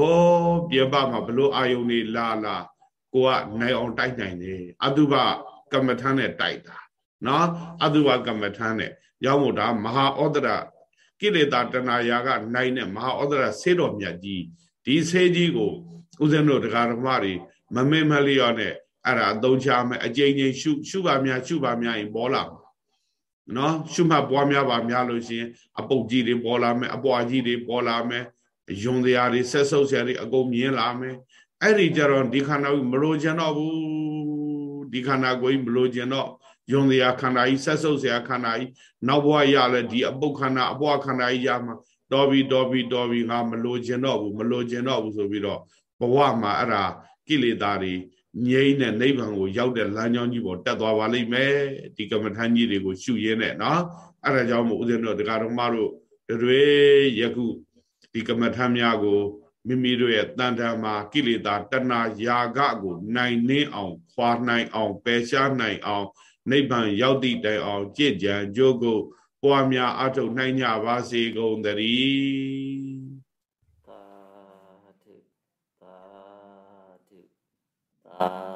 Speaker 1: ပြင်ပမှာဘလို့အာယုံတွေလာလာကိုကနိုင်အောင်တိုက်နိုင်တယ်အတုပကမ္မထမ်းနဲ့တိုက်တာနော်အတုပကမ္မထမ်းနဲ့ရောက်မို့ဒါမဟာဩဒရကိလေသာတဏှာယာကနိုင်တဲ့မဟာဩဒရဆေးတော်မြတ်ကြီးဒီဆေးကြီးကိုဦးဇင်းတို့တရားဓမ္မတွေမမေ့မလျော့နဲ့အဲ့ဒါအသုံးချမယ်အကျဉ်းချင်းရှုရှုပါများရှုပါများရင်ပေါ်လာမှာနော်ရှုမှတ်ပွားများပါများလို့ရှိရင်အပုတ်ကြီးတွေပေါ်လာမယ်အပွားကြီးတွေပေါ်လာမယ် ယွန်တရားတွေဆက်ဆုပ်ဆရာတွေအကုန်မြင်လာမယ်အဲ့ဒီကြတော့ဒီခန္ဓာကိုမလိုချင်တော့ဘူးဒီခန္ဓာကိုမလိုချင်တော့ယုံတရားခန္ဓာကြီးဆက်ဆုပ်ဆရာခန္ဓာကြီးနောက်ဘဝရလဲဒီအပုတ်ခန္ဓာအပွားခန္ဓာကြီးရမှာတော်ပြီတော်ပြီတော်ပြီငါမလိုချင်တော့ဘူးမလိုချင်တော့ဘူးဆိုပြီးတော့ဘဝမှာအဲ့ဒါကိလေသာတွေငြိမ့်တဲ့နိဗ္ဗာန်ကိုရောက်တဲ့လမ်းကြောင်းကြီးပေါ်တက်သွားပါလိမ့်မယ်ဒီကမ္မထမ်းကြီးတွေကိုရှုရင်းနဲ့နော်အဲ့ဒါကြောင့်မို့ဦးဇင်းတို့တရားတော်မတို့တွေယခု ဒီကမ္မထမ်းများကိုမိမိတို့ရဲ့တန်တမှာကိလေသာတဏှာယာကကို နိုင်နှင်းအောင် ခွာနိုင်အောင်ပယ်ရှားနိုင်အောင်နိဗ္ဗာန်ရောက်သည့်တိုင်အောင်ကြည်ကြံကြိုးကိုပွားများအထုတ်နိုင်ကြပါစေကုန်သတည်းသာဓုသာဓုသာ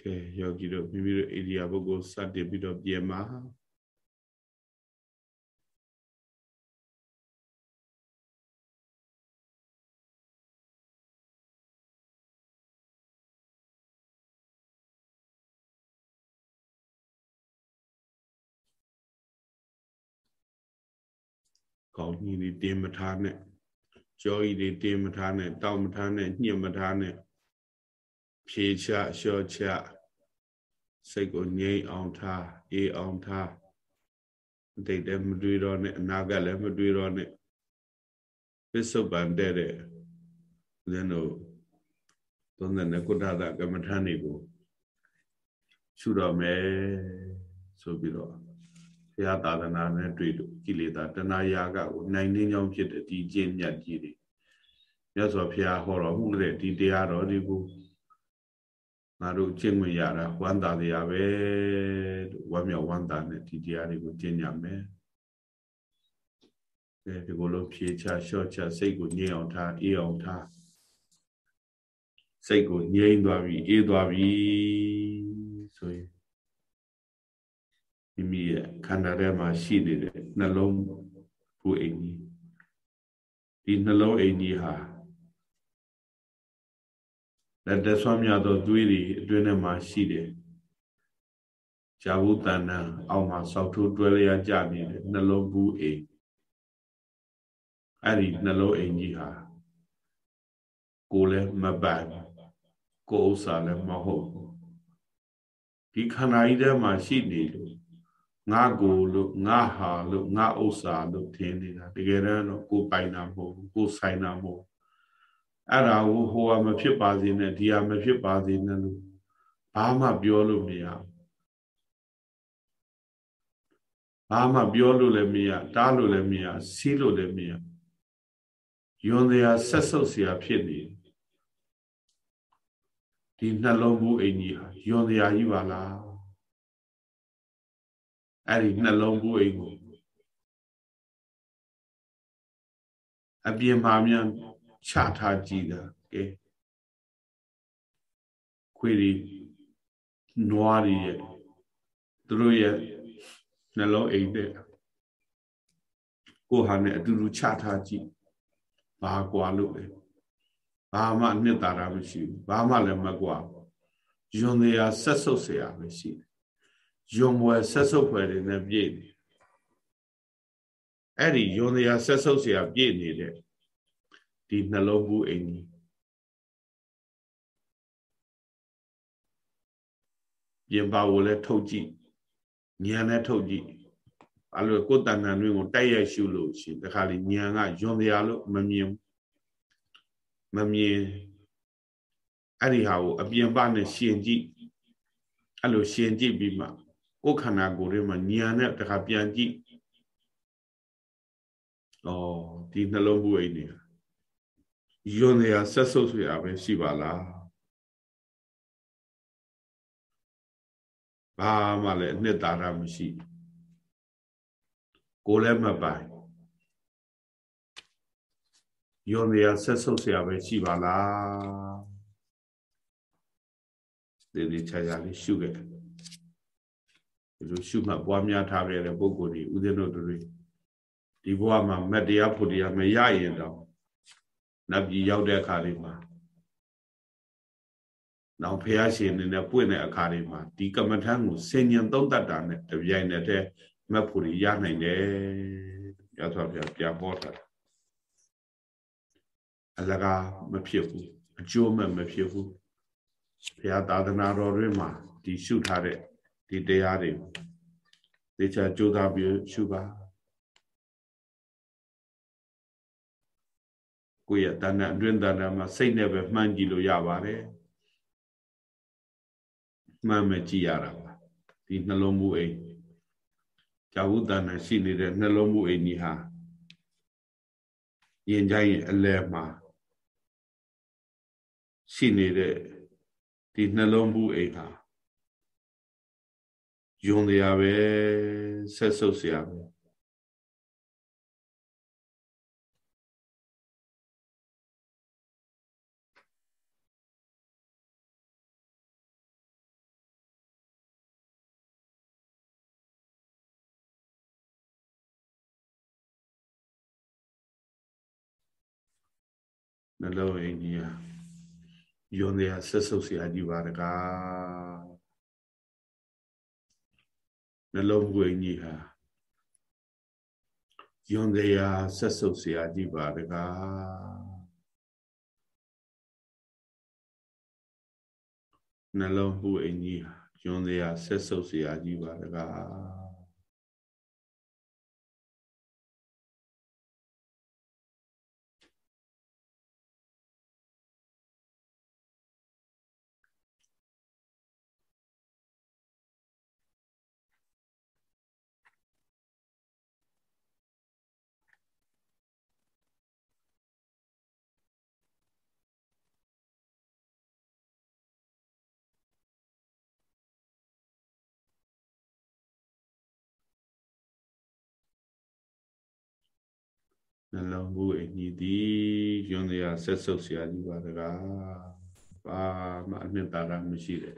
Speaker 1: ကဲယောဂီတို့မိမိတို့ဣရိယာပုဂ္ဂိုလ်စတင်ပြီးတော့ပြင်ပါကောင်းကြီးတွေတင်းမထားနဲ့ကြောကြီးတွေတင်းမထားနဲ့တောက်မထားနဲ့ညှစ်မထားနဲ့ ဖြေချလျှော့ချစိတ်ကိုငြိမ်အောင်ထားအေးအောင်ထားအတိတ်လည်းမတွေးတော့နဲ့အနာဂတ်လည်းမတွေးတော့နဲ့ပစ္စုပန်တဲ့တဲ့ဦးဇင်းတို့သုံးတဲ့ကုဋ္ဌတာကမ္မထာနေကိုရှုတော့မယ်ဆိုပြီးတော့ဘုရားသာသနာနဲ့တွေ့လို့ကိလေသာတဏှာယာကကိုနိုင်နှင်းကြောင်းဖြစ်တဲ့ဒီကျင့်မြတ်ကြီးတွေမြတ်စွာဘုရားဟောတော်မူတဲ့ဒီတရားတော်ဒီကို ငါတို့ကျင့်ဝင်ရတာဝမ်းသာတရားပဲလို့ဝမ်းမြောက်ဝမ်းသာနဲ့ဒီတရားတွေကိုကျင့်ကြမယ်အဲဒီကိုလို့ဖြေချလျှော့ချစိတ်ကိုငြိမ်အောင်ထားအေးအောင်ထားစိတ်ကိုငြိမ်သွားပြီအေးသွားပြီဆိုရင်မိမိရဲ့ခန္ဓာထဲမှာရှိနေတဲ့နှလုံးဘူးအိမ်ကြီးဒီနှလုံးအိမ်ကြီးဟာ လက်တဆွမ်းမြသောသွေးတွေအတွင်းထဲမှာရှိတယ်။ဇာဝုတဏ္ဏအောက်မှာစောက်ထိုးတွဲလျာကြနေတယ်နှလုံးဘူးအိမ်အဲ့ဒီနှလုံးအိမ်ကြီးဟာကိုယ်လည်းမပန်ကိုယ်ဥစ္စာလည်းမဟုတ်ဘူးဒီခန္ဓာကြီးထဲမှာရှိနေလို့ငါကိုလို့ငါဟာလို့ငါဥစ္စာလို့ထင်နေတာတကယ်တော့ကိုယ်ပိုင်တာမဟုတ်ဘူးကိုယ်ဆိုင်တာမဟုတ် အဲ့ဒါကိုဟိုကမဖြစ်ပါစေနဲ့ဒီဟာမဖြစ်ပါစေနဲ့လို့ဘာမှပြောလို့မရဘာမှပြောလို့လည်းမရတားလို့လည်းမရစီးလို့လည်းမရယွန်တရားဆက်ဆုပ်เสียဖြစ်နေဒီနှလုံးဘူးအိမ်ကြီးဟာယွန်တရားကြီးပါလားအဲ့ဒီနှလုံးဘူးအိမ်ကိုအပြင်မှာမြန် ချထားကြည့်တာကဲခွေရီနွားတွေရဲ့သူတို့ရဲ့နှလုံးအိမ်တဲ့ကိုဟာနဲ့အတူတူချထားကြည့်ဘာကွာလို့လဲဘာမှအနှစ်သာရမရှိဘူးဘာမှလည်းမကွာယွန်တရားဆက်ဆုပ်เสียပဲရှိတယ်ယွန်ဝယ်ဆက်ဆုပ်ဖွယ်တွေနဲ့ပြည့်နေအဲ့ဒီယွန်တရားဆက်ဆုပ်เสียပြည့်နေတဲ့ ဒီနှလုံးဘူးအိမ်ကြီးပြင်ပါကိုလည်းထုတ်ကြည့်ဉာဏ်နဲ့ထုတ်ကြည့်အဲ့လိုကိုယ်တဏ္ဍာတွင်ကိုတိုက်ရိုက်ရှုလို့ရှိတခါလေဉာဏ်ကယွန်တရားလို့မမြင်မမြင်အဲ့ဒီဟာကိုအပြင်ပနဲ့ရှင်ကြည့်အဲ့လိုရှင်ကြည့်ပြီးမှကိုယ်ခန္ဓာကိုယ်ထဲမှာဉာဏ်နဲ့တခါပြန်ကြည့်ဩဒီနှလုံးဘူးအိမ်နေ ယွန်နေရဆက်ဆုပ်ဆွေအားပဲရှိပါလားဘာမှလည်းအနှစ်သာရမရှိကိုလည်းမပိုင်ယွန်နေရဆက်ဆုပ်ဆွေအားပဲရှိပါလားသေသေးချာချာလေးရှုခဲ့တယ်ဒီလိုရှုမှတ်ပွားများထားခဲ့တဲ့ပုံကိုယ်ဒီဥဒိနောတို့တွေဒီဘဝမှာမတ်တရားဖို့တရားမရရင်တော့ နတ်ပြည်ရောက်တဲ့အခါတွေမှာနောက်ဖះရှင်နေနဲ့ပွင့်တဲ့အခါတွေမှာဒီကမ္မထံကိုဆင်ញံသုံးတတ်တာနဲ့တပြိုင်နက်တည်းမတ်ဖို့ရနိုင်တယ်ရသော်ပြပြပေါ်တာအလကားမဖြစ်ဘူးအကျိုးမဲ့မဖြစ်ဘူးဘုရားသာသနာတော်တွေမှာဒီရှုထားတဲ့ဒီတရားတွေသေချာကြိုးစားပြီးရှုပါ ကိုယ့်ရဲ့တဏ္ဍအတွင်းတဏ္ဍမှာစိတ်နဲ့ပဲမှန်းကြည့်လို့ရပါတယ်မှန်းမကြည့်ရတာပါဒီနှလုံးမူအိမ်ဇာဝုတဏ္ဍရှိနေတဲ့နှလုံးမူအိမ်ကြီးဟာယင်ကြိုင်းရဲ့အလဲမှာရှိနေတဲ့ဒီနှလုံးမူအိမ်ဟာယုံတရားပဲဆက်ဆုပ်เสียပဲ နှလုံးအိန္ဒိယယွန်ရဆက်ဆုပ်စရာကြီးပါတကားနှလုံးဝိညာဉ်ဟာယွန်ရဆက်ဆုပ်စရာကြီးပါတကားနှလုံးဝိညာဉ်ယွန်ရဆက်ဆုပ်စရာကြီးပါတကား နှလုံးဘူးအညီသည်ယွန်းတရားဆက်ဆုပ်ဆရာကြီးပါတကားဘာမှအမြင့်ပါကမရှိတဲ့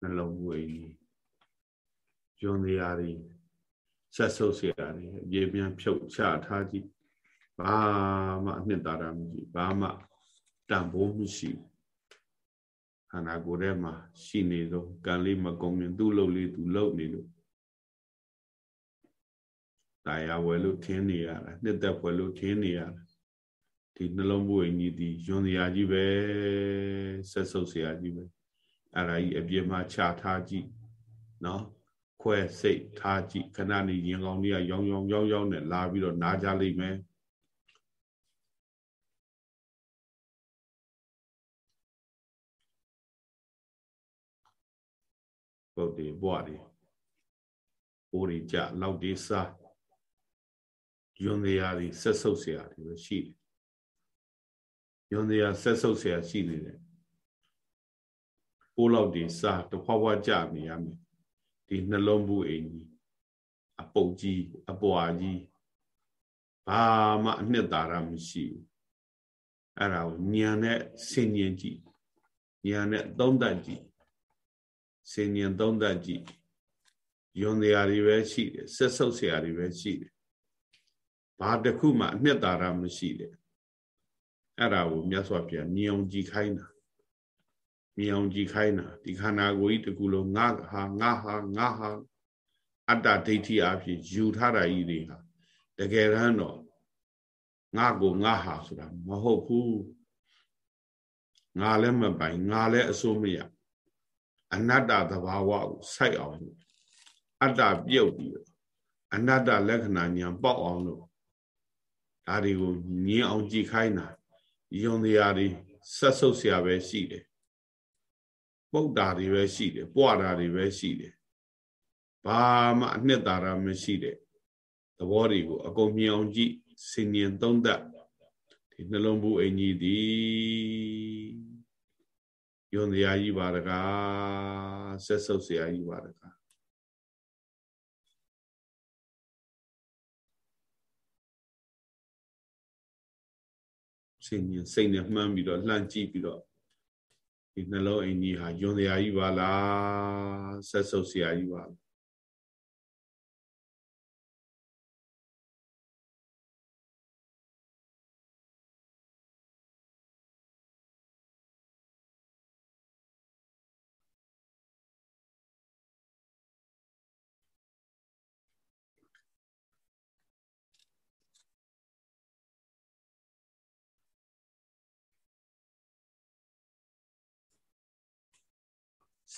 Speaker 1: နှလုံးဘူးအညီယွန်းတရားတွေဆက်ဆုပ်ဆရာတွေအပြေပြန်ဖြုတ်ချထားကြည့်ဘာမှအမြင့်ပါကမရှိဘာမှတန်ဖိုးမရှိခန္ဓာကိုယ်ထဲမှာရှိနေသောကံလေးမကုန်ရင်သူ့လုပ်လေးသူလုပ်နေလို့ တာယာဝယ်လို့ထင်းနေရတာနှစ်သက်ဖွယ်လို့ထင်းနေရတာဒီနှလုံးပွင့်ကြီးဒီယွန်စရာကြီးပဲဆက်ဆုပ်စရာကြီးပဲအဲ့ဒါကြီးအပြစ်မှချထားကြည့်နော်ခွဲစိတ်ထားကြည့်ခဏနေရင်ကောင်းကြီးကရောင်းရောင်းရောင်းရောင်းနဲ့လာပြီးတော့နားကြလိမ့်မယ်ပုတ်တွေဘွားတွေပိုးတွေကြလောက်တွေစား ယွန်တရားတွေဆက်ဆုပ်เสียတွေပဲရှိတယ်ယွန်တရားဆက်ဆုပ်เสียရှိနေတယ်ပိုးလောက်တွေစားတဖွာဖွာကြနေရမယ်ဒီနှလုံးဘူးအိမ်ကြီးအပုတ်ကြီးအပွားကြီးဘာမှအနှစ်သာရမရှိဘူးအဲ့ဒါကိုညံနဲ့ဆင်ញင်ကြည့်ညံနဲ့သုံးတတ်ကြည့်ဆင်ញင်သုံးတတ်ကြည့်ယွန်တရားတွေပဲရှိတယ်ဆက်ဆုပ်เสียတွေပဲရှိတယ် ဘာတစ်ခုမှအနှစ်သာရမရှိတဲ့အဲ့ဒါကိုမြတ်စွာဘုရားမြင်အောင်ကြည်ခိုင်းတာမြင်အောင်ကြည်ခိုင်းတာဒီခန္ဓာကိုယ်ကြီးတကူလုံးငါဟာငါဟာငါဟာအတ္တဒိဋ္ဌိအဖြစ်ယူထားတာကြီးတွေဟာတကယ်တမ်းတော့ငါကိုငါဟာဆိုတာမဟုတ်ဘူးငါလည်းမပိုင်ငါလည်းအစိုးမရအနတ္တသဘာဝကိုစိုက်အောင်အတ္တပြုတ်ပြီးအနတ္တလက္ခဏာညာပေါက်အောင်လို့ ဒါတွေကိုညင်းအောင်ကြည့်ခိုင်းတာယုံတရားတွေဆက်ဆုပ်เสียပဲရှိတယ်ပုတ်တာတွေပဲရှိတယ်ပွားတာတွေပဲရှိတယ်ဘာမှအနှစ်သာရမရှိတဲ့သဘောတွေကိုအကုန်မြင်အောင်ကြည့်စင်ញင်သုံးသပ်ဒီနှလုံးဘူးအင်ကြီးသည်ယုံတရားကြီးပါတကားဆက်ဆုပ်เสียကြီးပါတကား စိတ်နဲ့စိတ်နဲ့မှန်းပြီးတော့လှမ်းကြည့်ပြီးတော့ဒီနှလုံးအိမ်ကြီးဟာယွန်စရာကြီးပါလားဆက်ဆုပ်စရာကြီးပါလား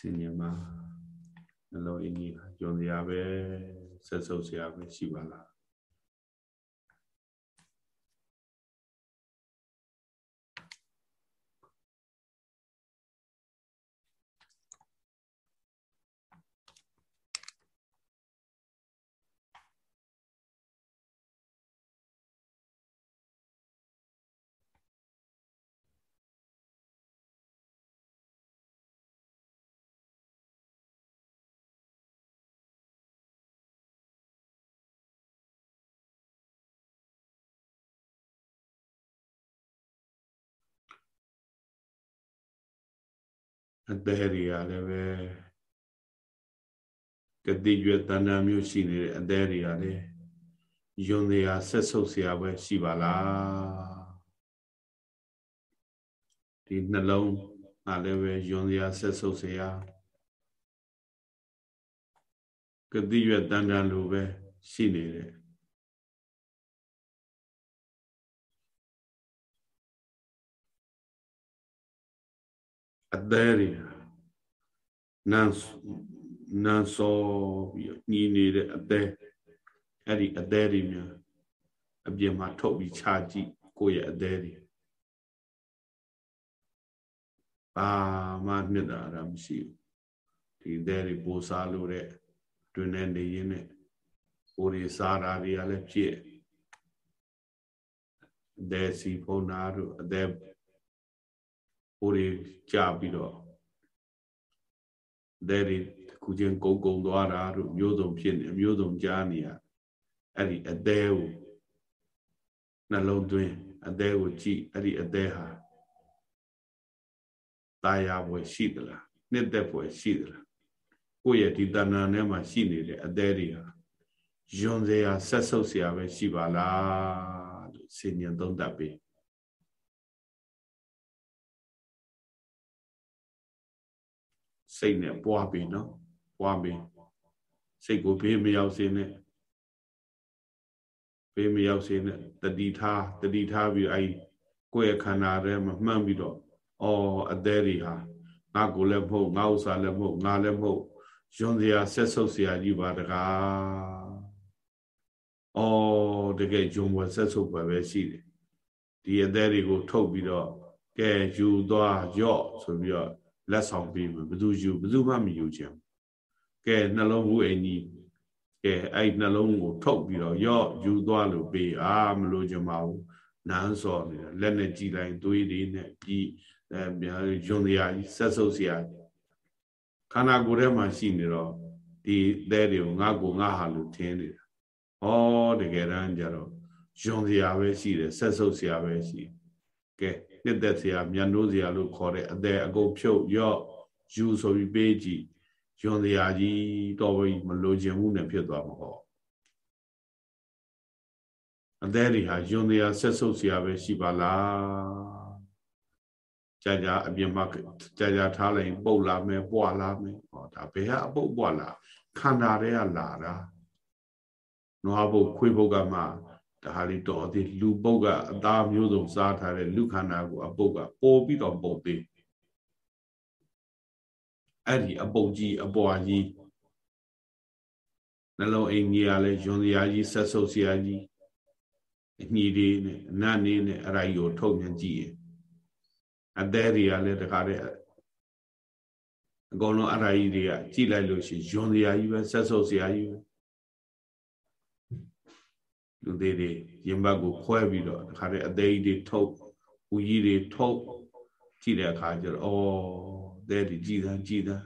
Speaker 1: င်ញမှာနှလုံးအင်းကြီးယုံစရာပဲဆက်ဆုပ်စရာပဲရှိပါလား အသေးတွေကလည်းပဲကတိရွယ်တဏ္ဍာမျိုးရှိနေတဲ့အသေးတွေကလည်းယွန်တရားဆက်ဆုပ်เสียပဲရှိပါလားဒီနှလုံးအားလည်းပဲယွန်တရားဆက်ဆုပ်เสียကတိရွယ်တဏ္ဍာလိုပဲရှိနေတဲ့ အသေးတွေနန်းနန်းစောပြီးညီနေတဲ့အသေးအဲ့ဒီအသေးတွေများအပြင်မှာထုတ်ပြီးခြာကြည့်ကိုယ့်ရဲ့အသေးတွေဘာမှနှစ်တာရမရှိဘူးဒီအသေးတွေပိုးစားလို့တဲ့တွင်နေနေရင်းနဲ့ပိုးတွေစားတာတွေကလည်းဖြစ်အသေးစီဖုံးနာတို့အသေး ဟိုတွေကြာပြီးတော့တဲ့တွေခုချင်းကုန်းကုန်းသွားတာတို့မျိုးစုံဖြစ်နေမျိုးစုံကြားနေရအဲ့ဒီအသေးကိုနှလုံးသွင်းအသေးကိုကြည့်အဲ့ဒီအသေးဟာตายာပွဲရှိသလားနှစ်သက်ပွဲရှိသလားကိုယ့်ရဲ့ဒီတဏ္ဍာထဲမှာရှိနေတဲ့အသေးတွေဟာယွန်စရာဆက်ဆုပ်စရာပဲရှိပါလားလို့စင်ញံသုံးသပ်ပေး စိတ်နဲ့ပွားပြီနော်ပွားပြီစိတ်ကိုဘေးမရောက်စေနဲ့ဘေးမရောက်စေနဲ့တတိထားတတိထားပြီးအဲ့ကိုယ့်ရဲ့ခန္ဓာထဲမှာမှန်းပြီးတော့အော်အသေးတွေဟာငါကိုလည်းမဟုတ်ငါဥစ္စာလည်းမဟုတ်ငါလည်းမဟုတ်ယွန်စရာဆက်ဆုပ်စရာကြီးပါတကားအော်တကယ်ဂျုံဘွယ်ဆက်ဆုပ်ပဲပဲရှိတယ်ဒီအသေးတွေကိုထုတ်ပြီးတော့ကဲယူသွားရော့ဆိုပြီးတော့ လက်ဆောင်ပေးမယ်ဘယ်သူယူဘယ်သူမှမယူချင်ကဲနှလုံးဘူးအိမ်ကြီးကဲအဲ့နှလုံးကိုထုတ်ပြီးတော့ရော့ယူသွားလို့ပေးအာမလို့ချင်ပါဘူးနန်းစော်နေတာလက်နဲ့ကြည်လိုက်သွေးတွေနဲ့ပြီးအဲယွန်တရားကြီးဆက်ဆုပ်စရာခန္ဓာကိုယ်ထဲမှာရှိနေတော့ဒီသဲတွေကိုငါကိုငါဟာလို့ထင်းနေတာဩတကယ်တမ်းကျတော့ယွန်စရာပဲရှိတယ်ဆက်ဆုပ်စရာပဲရှိကဲ နှစ်သက်စရာမြန်နိုးစရာလို့ခေါ်တဲ့အသက်အကုန်ဖြုတ်ရော့ယူဆိုပြီးပေးကြည့်ယွန်စရာကြီးတော်ပြီးမလိုချင်မှုနဲ့ဖြစ်သွားမှာဟောအသက်တွေဟာယွန်စရာဆက်ဆုပ်စရာပဲရှိပါလားကြာကြာအပြင်မှာကြာကြာထားလိုက်ပုတ်လာမယ်ပွာလာမယ်ဟောဒါဘယ်ဟာအပုတ်ပွာလာခန္ဓာတွေကလာတာနွားဘုတ်ခွေးဘုတ်ကမှ ဒါဟာလေးတော်သေးလူပုတ်ကအသားမျိုးစုံစားထားတဲ့လူခန္ဓာကိုအပုတ်ကပေါ်ပြီးတော့ပုတ်သေးအဲ့ဒီအပုတ်ကြီးအပွားကြီးနှလုံးအိမ်ကြီးကလည်းယွန်စရာကြီးဆက်ဆုပ်စရာကြီးအညီလေးနဲ့အနတ်လေးနဲ့အရာကြီးကိုထုတ်ပြန်ကြည့်ရင်အသေးတွေကလည်းတခါတည်းအကုန်လုံးအရာကြီးတွေကကြည့်လိုက်လို့ရှိရင်ယွန်စရာကြီးပဲဆက်ဆုပ်စရာကြီးပဲ လူသေးတွေရင်ဘတ်ကိုခွဲပြီးတော့တခါတည်းအသေးကြီးတွေထုတ်ဦးကြီးတွေထုတ်ကြည့်တဲ့အခါကျတော့အော်သဲတွေကြည်သန်းကြည်သန်း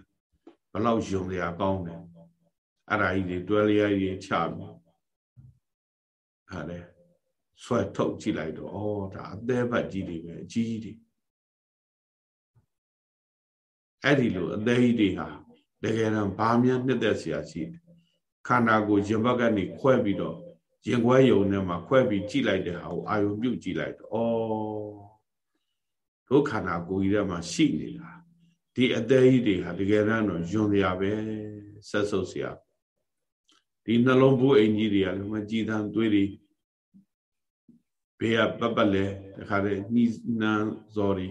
Speaker 1: ဘလောက်ယုံစရာကောင်းတယ်အဲ့ဒါကြီးတွေတွဲလျားကြီးချပြီးဟာလေဆွဲထုတ်ကြည့်လိုက်တော့အော်ဒါအသေးဘတ်ကြီးတွေပဲအကြီးကြီးတွေအဲ့ဒီလိုအသေးကြီးတွေဟာတကယ်တော့ဘာမှနှစ်သက်စရာရှိတယ်ခန္ဓာကိုယ်ရင်ဘတ်ကနေခွဲပြီးတော့ ရင်ခွဲယုံနဲ့မှခွဲပြီးကြည့်လိုက်တဲ့ဟာကိုအာယုံပြုတ်ကြည့်လိုက်တော့ဩဒုက္ခနာကိုယ်ကြီးထဲမှာရှိနေတာဒီအသေးကြီးတွေဟာတကယ်တော့ယွန်ရပဲဆက်ဆုပ်စရာဒီနှလုံးဘူးအိမ်ကြီးတွေကလည်းမကြည်သံသွေးတွေဘေးကပပလဲတခါတည်းနှီးနှမ်းစော်တွေ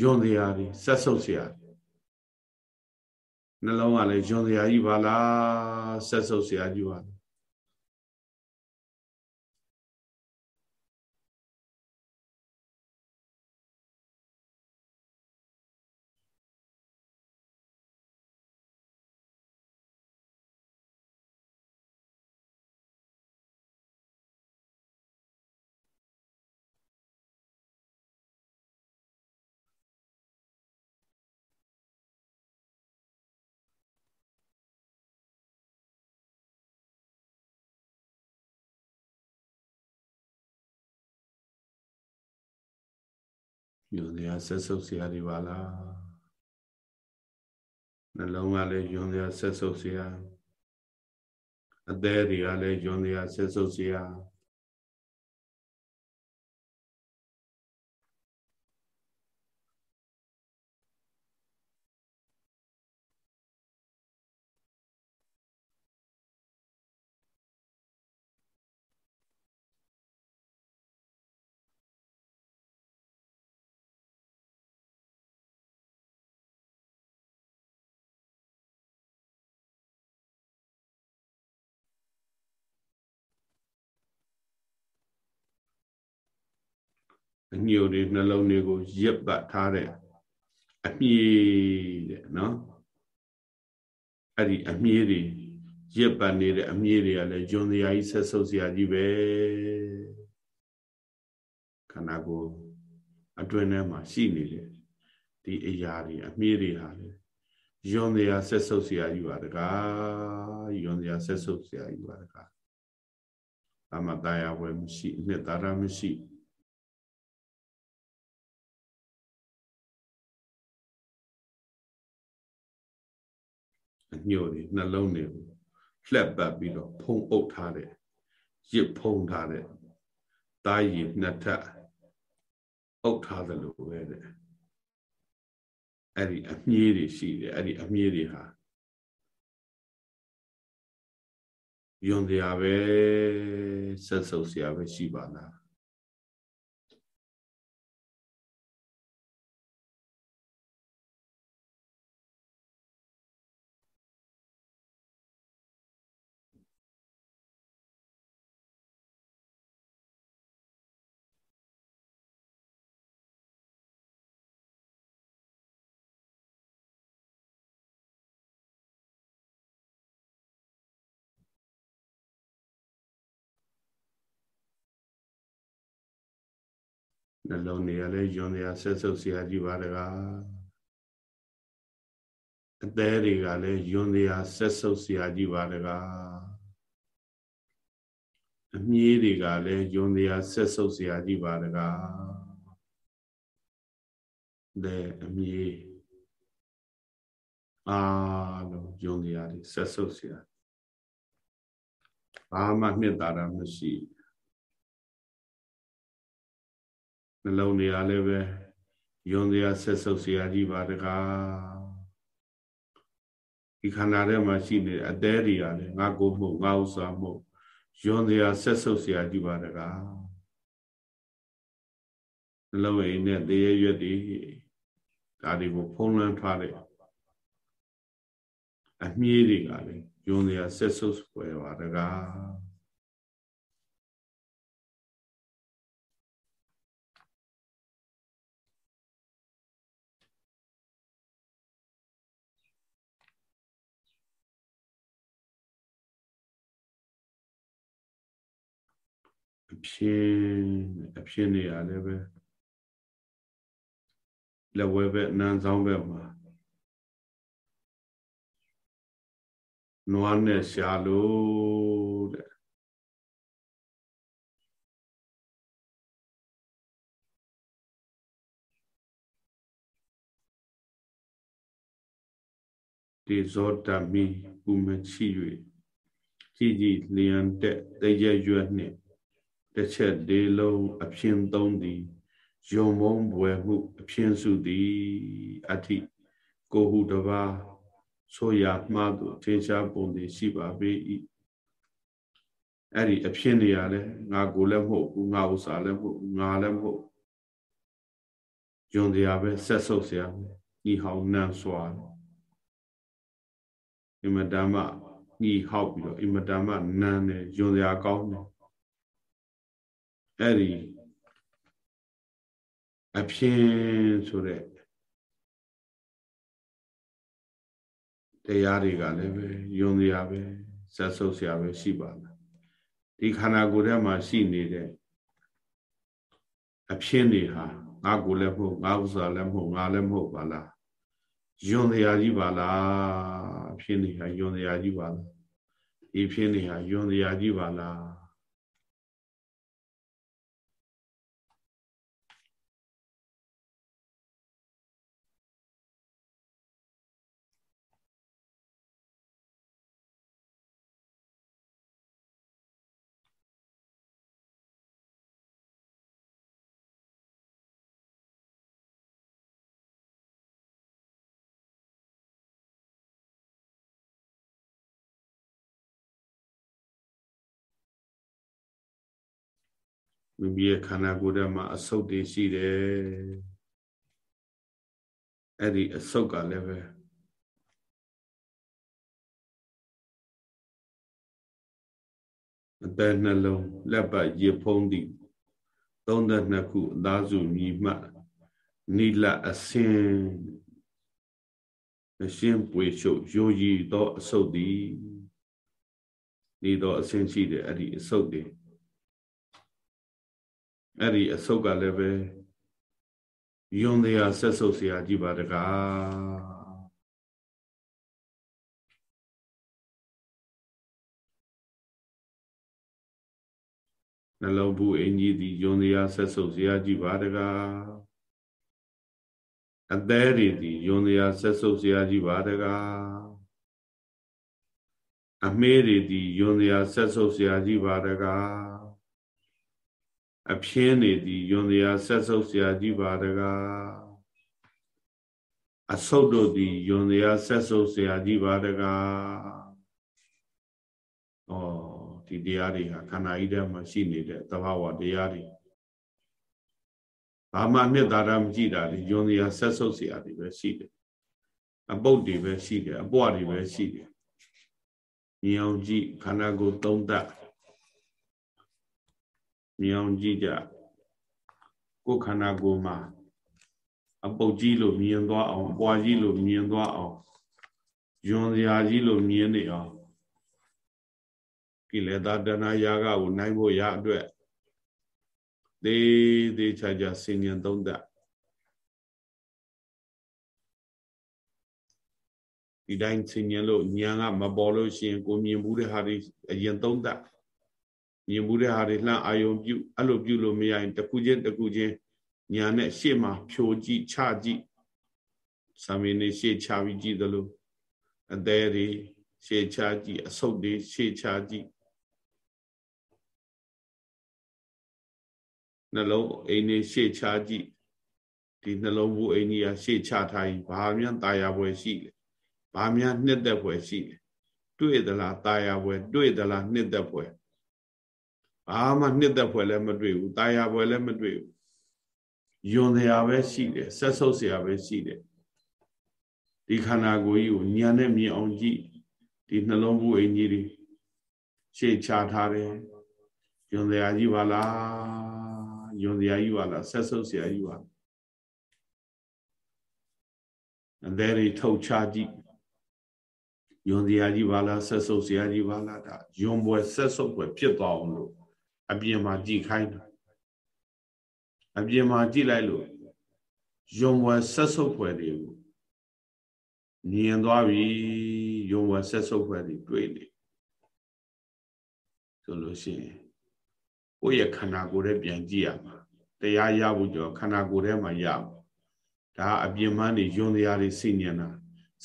Speaker 1: ယွန်ရတွေဆက်ဆုပ်စရာတွေ နှလုံးကလည်းယွန်စရာကြီးပါလားဆက်ဆုပ်စရာကြီးပါလား ယူစရာဆက်ဆုပ်စရာတွေပါလားနှလုံးကလည်းယွန်စရာဆက်ဆုပ်စရာအသေးတွေကလည်းယွန်စရာဆက်ဆုပ်စရာ အညိုတွေနှလုံးတွေကိုရစ်ပတ်ထားတဲ့အမြေတဲ့နော်အဲ့ဒီအမြေတွေရစ်ပတ်နေတဲ့အမြေတွေကလည်းဂျွန်စရာကြီးဆက်ဆုပ်စရာကြီးပဲခန္ဓာကိုယ်အတွင်းထဲမှာရှိနေတယ်ဒီအရာတွေအမြေတွေဟာလေယွန်စရာဆက်ဆုပ်စရာကြီးပါတကားယွန်စရာဆက်ဆုပ်စရာကြီးပါတကားအမတရားဝယ်မရှိနှစ်သာရမရှိ အညို့တွေနှလုံးတွေကိုလှက်ပတ်ပြီးတော့ဖုံအုပ်ထားတဲ့ရစ်ဖုံထားတဲ့တာရည်နှစ်ထပ်အုပ်ထားတယ်လို့ပဲတဲ့အဲ့ဒီအမြည်တွေရှိတယ်အဲ့ဒီအမြည်တွေဟာယွန်တရားပဲဆက်ဆုပ်စရာပဲရှိပါလား နှလုံးတွေကလည်းယွန်စရာဆက်ဆုပ်စရာကြီးပါတကားအသေးတွေကလည်းယွန်စရာဆက်ဆုပ်စရာကြီးပါတကားအမြဲတွေကလည်းယွန်စရာဆက်ဆုပ်စရာကြီးပါတကားတဲ့အမြဲအာလို့ယွန်စရာတွေဆက်ဆုပ်စရာဘာမှနှစ်သာရမရှိဘူး နှလုံးတွေအားလည်းပဲယွန်စရာဆက်ဆုပ်စရာကြီးပါတကားဒီခန္ဓာထဲမှာရှိနေတဲ့အသေးတွေအားလည်းငါကိုမှုငါဥစ္စာမှုယွန်စရာဆက်ဆုပ်စရာကြီးပါတကားနှလုံးအိမ်နဲ့တရေရွက်တွေဒါတွေကိုဖုံးလွှမ်းထားတဲ့အမြည်တွေကလည်းယွန်စရာဆက်ဆုပ်ပွဲပါတကား အဖြစ်အဖြစ်နေရလည်းပဲလက်ဝဲဘက်နန်းဆောင်ဘက်မှာနွားနဲ့ရှာလို့တဲ့ဒီဇောတမီဥမချီ၍ကြည်ကြည်လျံတဲ့တရရွက်နှင့် တစ်ချက်လေးလုံးအဖြစ်သုံးသည်ယုံမုံဘွယ်မှုအဖြစ်စုသည်အထိကိုဟုတပါဆိုရမှားသူထင်ရှားပုံသည်ရှိပါပေ၏အဲ့ဒီအဖြစ်နေရလဲငါကိုလည်းမဟုတ်ဘူးငါဥစ္စာလည်းမဟုတ်ငါလည်းမဟုတ် ယွန်တရားပဲဆက်ဆုပ်เสียညီဟောင်းနန်းစွာအမတမညီဟောက်ပြီးတော့အမတမနန်းတယ်ယွန်တရားကောင်းတယ် အဲ့ဒီအဖြင်းဆိုတဲ့တရားတွေကလည်းပဲယုံတရားပဲဇက်ဆုပ်ဆရာပဲရှိပါလားဒီခန္ဓာကိုယ်ထဲမှာရှိနေတဲ့အဖြင်းတွေဟာငါကိုယ်လည်းမဟုတ်ငါဥစ္စာလည်းမဟုတ်ငါလည်းမဟုတ်ပါလားယွန်တရားကြီးပါလားအဖြင်းတွေဟာယွန်တရားကြီးပါလားဒီဖြင်းတွေဟာယွန်တရားကြီးပါလား မိမိရဲ့ခန္ဓာကိုယ်ထဲမှာအဆုတ်တွေရှိတယ်အဲ့ဒီအဆုတ်ကလည်းပဲအသက်နှလုံးလက်ပတ်ရေဖုံးသည့်32ခုအသားစုမြည်မှနိလအစင်အရှင်ပွေချုပ်ရိုးရည်သောအဆုတ်သည်ဤသောအစင်ရှိတယ်အဲ့ဒီအဆုတ်တွေ အဲ့ဒီအဆုတ်ကလည်းပဲယွန်တရားဆက်ဆုပ်เสียကြည့်ပါတကားနှလုံးဘူးအင်ကြီးဒီယွန်တရားဆက်ဆုပ်เสียကြည့်ပါတကားအသေးတွေဒီယွန်တရားဆက်ဆုပ်เสียကြည့်ပါတကားအမေးတွေဒီယွန်တရားဆက်ဆုပ်เสียကြည့်ပါတကား အဖြင်းနေသည်ယွန်တရားဆက်ဆုပ်เสียကြည့်ပါတကားအဆုတ်တို့သည်ယွန်တရားဆက်ဆုပ်เสียကြည့်ပါတကားဩဒီတရားတွေဟာခန္ဓာကြီးထဲမှာရှိနေတဲ့သဘာဝတရားတွေဘာမှနှစ်သာရမကြည့်တာဒီယွန်တရားဆက်ဆုပ်เสียတွေပဲရှိတယ်အပုတ်တွေပဲရှိတယ်အပွားတွေပဲရှိတယ်ဉာဏ်ကြည့်ခန္ဓာကိုယ်သုံးသပ် မြင်အောင်ကြည့်ကြကိုယ်ခန္ဓာကိုယ်မှာအပုတ်ကြီးလို့မြင်သွားအောင်အပွားကြီးလို့မြင်သွားအောင်ယွန်စရာကြီးလို့မြင်နေအောင်ကိလေသာတဏှာယာကကိုနိုင်ဖို့ရအတွက်သေးသေးချာချာဆင်ញံသုံးသပ်ဒီတိုင်းဆင်ញံလို့ညာကမပေါ်လို့ရှိရင်ကိုမြင်ဘူးတဲ့ဟာတွေအရင်သုံးသပ် မြင်မှုတဲ့ဟာတွေလှမ်းအာယုံပြုအဲ့လိုပြုလို့မရရင်တခုချင်းတခုချင်းညာနဲ့ရှေ့မှာဖြိုကြည့်ချကြည့်သာမင်းနေရှေ့ချပြီးကြည့်သလိုအသေးတွေရှေ့ချကြည့်အဆုပ်တွေရှေ့ချကြည့်နှလုံးအိမ်နေရှေ့ချကြည့်ဒီနှလုံးဘူးအိမ်ကြီးကရှေ့ချထားရင်ဘာမှတာယာပွဲရှိလဲဘာမှနှစ်သက်ပွဲရှိလဲတွေ့သလားတာယာပွဲတွေ့သလားနှစ်သက်ပွဲ ဘာမှနှစ်သက်ဖွယ်လည်းမတွေ့ဘူးတာယာဖွယ်လည်းမတွေ့ဘူးယွန်စရာပဲရှိတယ်ဆက်ဆုပ်စရာပဲရှိတယ်ဒီခန္ဓာကိုယ်ကြီးကိုညံနဲ့မြင်အောင်ကြည့်ဒီနှလုံးဘူးအင်ကြီးတွေရှေ့ချထားတယ်ယွန်စရာကြီးပါလားယွန်စရာကြီးပါလားဆက်ဆုပ်စရာကြီးပါအသေးတွေထုတ်ချကြည့်ယွန်စရာကြီးပါလားဆက်ဆုပ်စရာကြီးပါလားဒါယွန်ပွဲဆက်ဆုပ်ပွဲဖြစ်သွားအောင်လို့ အပြင်မှာကြည်ခိုင်းတာအပြင်မှာကြည်လိုက်လို့ယုံဝယ်ဆက်ဆုပ်ဖွယ်တွေကိုမြင်သွားပြီယုံဝယ်ဆက်ဆုပ်ဖွယ်တွေတွေ့နေဆိုလို့ရှိရင်ကိုယ့်ရဲ့ခန္ဓာကိုယ်ရဲ့ပြန်ကြည့်ရမှာတရားရဖို့ကြောခန္ဓာကိုယ်ထဲမှာရမှာဒါအပြင်မှန်းနေယွန်တရားတွေစိညံတာ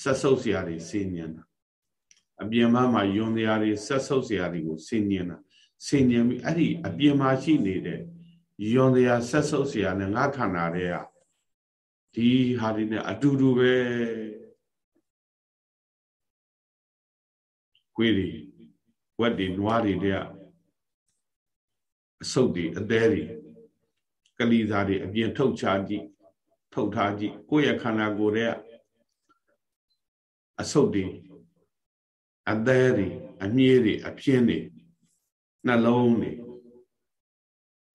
Speaker 1: ဆက်ဆုပ်စရာတွေစိညံတာအပြင်မှန်းမှာယွန်တရားတွေဆက်ဆုပ်စရာတွေကိုစိညံတာ ဆင်ញင်ပြီးအဲ့ဒီအပြင်မှာရှိနေတဲ့ယွန်တရားဆက်ဆုပ်เสียနဲ့ငါခန္ဓာတွေကဒီဟာတွေနဲ့အတူတူပဲခွေးတွေဝက်တွေနွားတွေတဲ့အဆုပ်တွေအသေးတွေကလီစာတွေအပြင်ထုတ်ချကြည့် ထုတ်ထားကြည့်ကိုယ့်ရဲ့ခန္ဓာကိုယ်ရဲ့အဆုတ်တွေအသေးတွေအမြည်တွေအပြင်းတွေ နှလုံးတွေ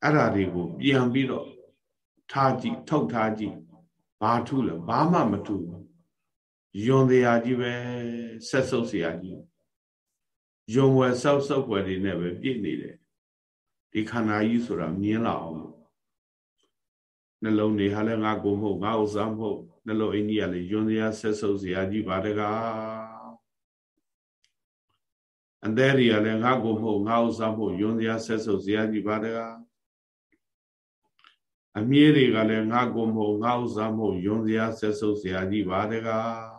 Speaker 1: အဲ့ဓာတွေကိုပြန်ပြီးတော့ထားကြည့်ထုတ်ထားကြည့်ဘာထူးလဲဘာမှမထူးယွန်တရားကြီးပဲဆက်ဆုပ်เสียကြီးယွန်ဝယ်ဆောက်ဆောက်ွယ်တွေနဲ့ပဲပြည့်နေတယ်ဒီခန္ဓာကြီးဆိုတာမြင်လာအောင်နှလုံးတွေဟာလည်းငါကိုမဟုတ်ငါဥစ္စာမဟုတ်နှလုံးအိန္ဒိယလည်းယွန်တရားဆက်ဆုပ်เสียကြီးပါတကား အသေးတွေကလည်းငါကိုဖို့ငါဥစားဖို့ယွန်စရာဆက်ဆုပ်စရာကြီးပါတကားအမြဲတွေကလည်းငါကိုမဟုတ်ငါဥစားမဟုတ်ယွန်စရာဆက်ဆုပ်စရာကြီးပါတကား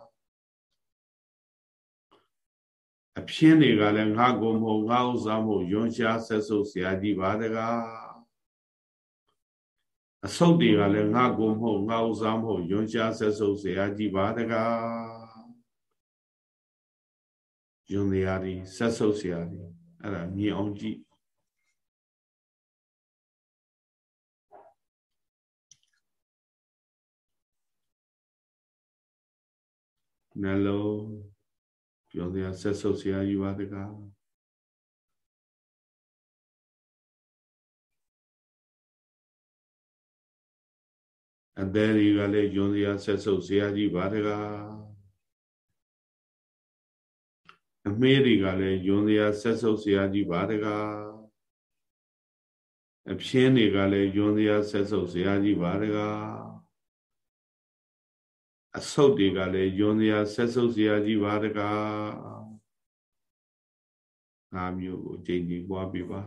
Speaker 1: အဖြင်းတွေကလည်းငါကိုမဟုတ်ငါဥစားမဟုတ်ယွန်ရှားဆက်ဆုပ်စရာကြီးပါတကားအဆုတ်တွေကလည်းငါကိုမဟုတ်ငါဥစားမဟုတ်ယွန်ရှားဆက်ဆုပ်စရာကြီးပါတကား ယွန်စရာကြီးဆက်ဆုပ်စရာကြီးအဲ့ဒါမြင်အောင်ကြည့်နှလုံးပြောစရာဆက်ဆုပ်စရာယူပါတကားအသေးတွေကလည်းယွန်စရာဆက်ဆုပ်စရာကြီးပါတကား အမေးတွေကလည်းယွန်စရာဆက်ဆုပ်စရာကြီးပါတကားအပြင်းတွေကလည်းယွန်စရာဆက်ဆုပ်စရာကြီးပါတကားအဆုတ်တွေကလည်းယွန်စရာဆက်ဆုပ်စရာကြီးပါတကားငါမျိုးကိုချိန်ကြီးပွားပြပါ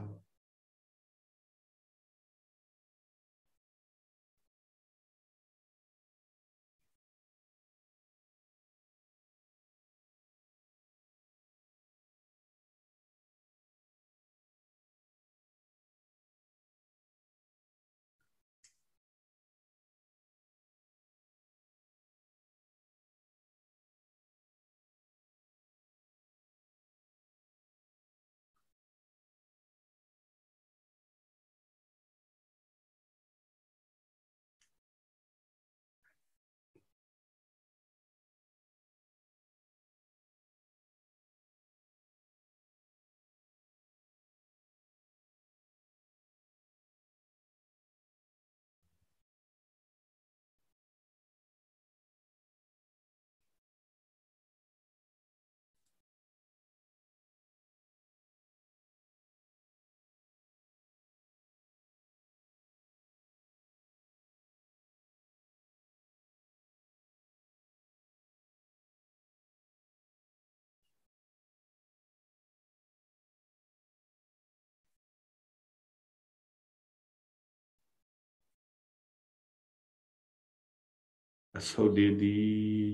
Speaker 1: အဆုတ်တည်သည်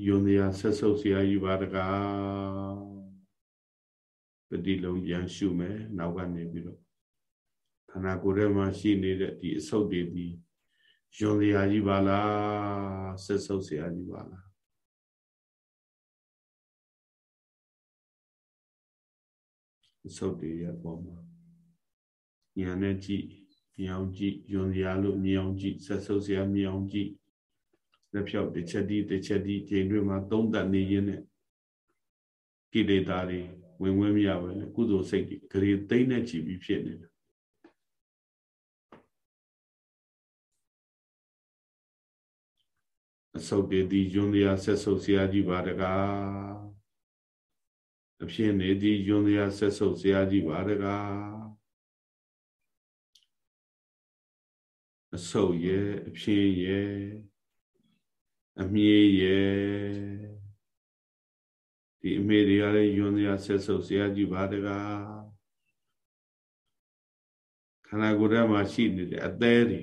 Speaker 1: ယုံတရားဆက်ဆုပ်เสียယူပါတကားပတိလုံးပြန်ရှုမယ်နောက်ကနေပြီးတော့ခန္ဓာကိုယ်ထဲမှာရှိနေတဲ့ဒီအဆုတ်တည်သည်ယုံတရားကြီးပါလားဆက်ဆုပ်เสียကြီးပါလားအဆုတ်တည်ရဲ့ပုံမှာညာနဲ့ကြည့်မြောင်ကြည့်ယုံတရားလို့မြောင်ကြည့်ဆက်ဆုပ်เสียမြောင်ကြည့် လက်ဖြောက်တစ်ချက်ဒီတစ်ချက်ဒီချိန်တွင်မှာသုံးသက်နေရင်းနဲ့ကိလေသာတွေဝင်ဝင်မရပဲလေကုသိုလ်စိတ်တွေဂရေသိမ့်နဲ့ချီပြီးဖြစ်နေတယ်အဆုတ်တည်သည်ယွန်းတရားဆက်ဆုပ်ဆရာကြီးပါတကားအဖြစ်နေသည်ယွန်းတရားဆက်ဆုပ်ဆရာကြီးပါတကားအဆုတ်ရဲ့အဖြစ်ရဲ့ အမြည်ရဲ့ဒီအမေတွေကလည်းယွန်းစရာဆက်ဆုပ်စရာကြီးပါတကားခန္ဓာကိုယ်ထဲမှာရှိနေတဲ့အသေးတွေ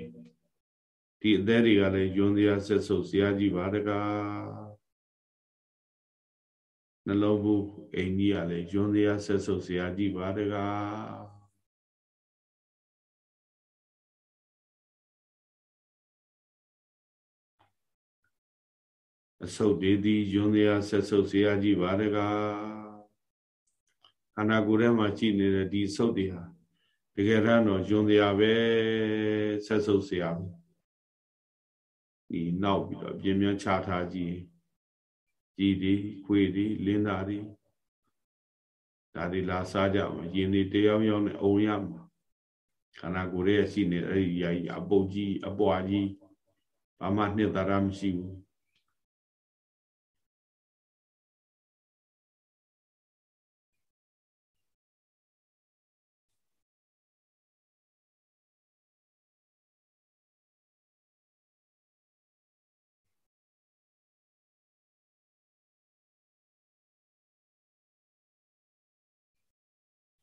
Speaker 1: ဒီအသေးတွေကလည်းယွန်းစရာဆက်ဆုပ်စရာကြီးပါတကားနှလုံးဘူးအိမ်ကြီးကလည်းယွန်းစရာဆက်ဆုပ်စရာကြီးပါတကား အဆုတ်သေးသည်ယွန်းတရားဆက်ဆုပ်စရာကြီးပါတကားခန္ဓာကိုယ်ထဲမှာရှိနေတဲ့ဒီဆုတ်တွေဟာတကယ်တော့ယွန်းတရားပဲဆက်ဆုပ်စရာဒီနောက်ပြီးတော့ပြင်းပြချထားကြည့်ကြည်ဒီခွေဒီလင်းသာဒီဒါဒီလာစားကြမှာယင်ဒီတယောက်ယောက်နဲ့အုံရမှာခန္ဓာကိုယ်ရဲ့ရှိနေအဲ့ဒီအပုတ်ကြီးအပွားကြီးဘာမှနှစ်သာရမရှိဘူး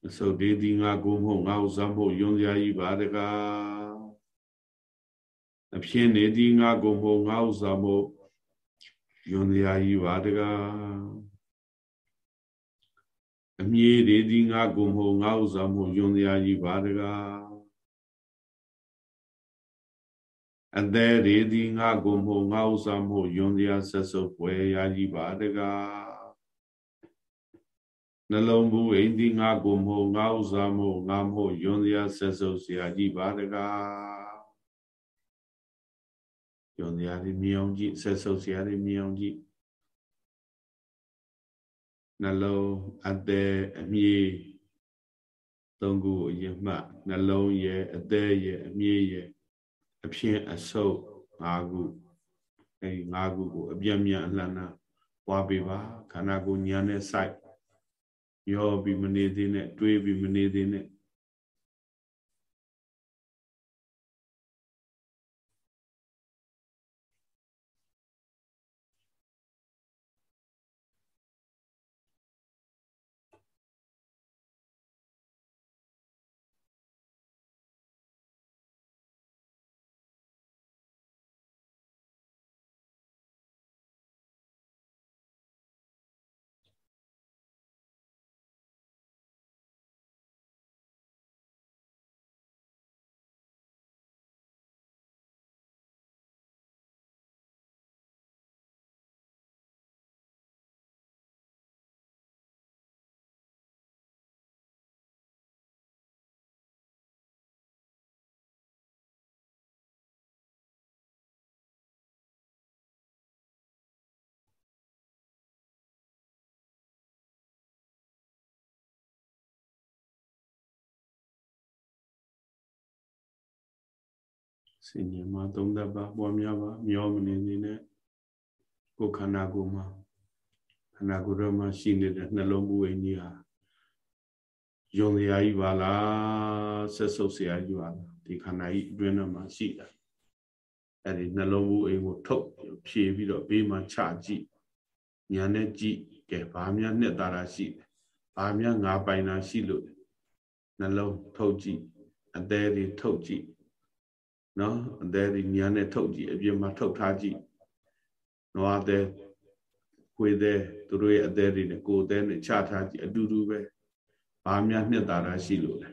Speaker 1: အစုပ်ဒီဒီငါကိုမဟုတ်ငါဥစားမဟုတ်ယွန်စရာကြီးပါတကားအဖြစ်နေဒီငါကိုမဟုတ်ငါဥစားမဟုတ်ယွန်စရာကြီးပါတကားအမြည်ဒီဒီငါကိုမဟုတ်ငါဥစားမဟုတ်ယွန်စရာကြီးပါတကားအသေးဒီဒီငါကိုမဟုတ်ငါဥစားမဟုတ်ယွန်စရာဆက်စုပ်ွယ်ရာကြီးပါတကား နှလုံးဘူးအိမ်ဒီငါကိုမဟုတ်ငါဥစားမဟုတ်ငါမဟုတ်ယွန်စရာဆက်ဆုပ်စရာကြီးပါတကားယွန်စရာတွေမြောင်ကြည့်ဆက်ဆုပ်စရာတွေမြောင်ကြည့်နှလုံးအသေးအမြေးသုံးခုအရင်မှနှလုံးရဲ့အသေးရဲ့အမြေးရဲ့အဖြစ်အဆုပ်၅ခုအဲဒီ၅ခုကိုအပြည့်အမြန်အလန္နာပွားပေးပါခန္ဓာကိုယ်ညာနဲ့စိုက် ရောပြီးမနေသေးနဲ့တွေးပြီးမနေသေးနဲ့ စင်ញမှာသုံးသက်ပါပွားများပါမျောမနေနေနဲ့ကိုယ်ခန္ဓာကိုယ်မှာခန္ဓာကိုယ်တော်မှာရှိနေတဲ့နှလုံးဘူးဝိညာဉ်ဟာယုံစရာကြီးပါလားဆက်ဆုပ်စရာကြီးပါလားဒီခန္ဓာကြီးအတွင်းထဲမှာရှိတာအဲ့ဒီနှလုံးဘူးအိမ်ကိုထုတ်ဖြည့်ပြီးတော့ဘေးမှာချကြည့်ညာနဲ့ကြည့်ကဲဘာများနှစ်သာရရှိတယ်ဘာများငါပိုင်တာရှိလို့နှလုံးထုတ်ကြည့်အသေးတွေထုတ်ကြည့် နော်အသေးဒီညာနဲ့ထုတ်ကြည့်အပြင်မှာထုတ်ထားကြည့်နွားသေးခွေသေးသူတို့ရဲ့အသေးတွေနဲ့ကိုယ်သေးနဲ့ချထားကြည့်အတူတူပဲဘာများနှစ်သာရရှိလို့လဲ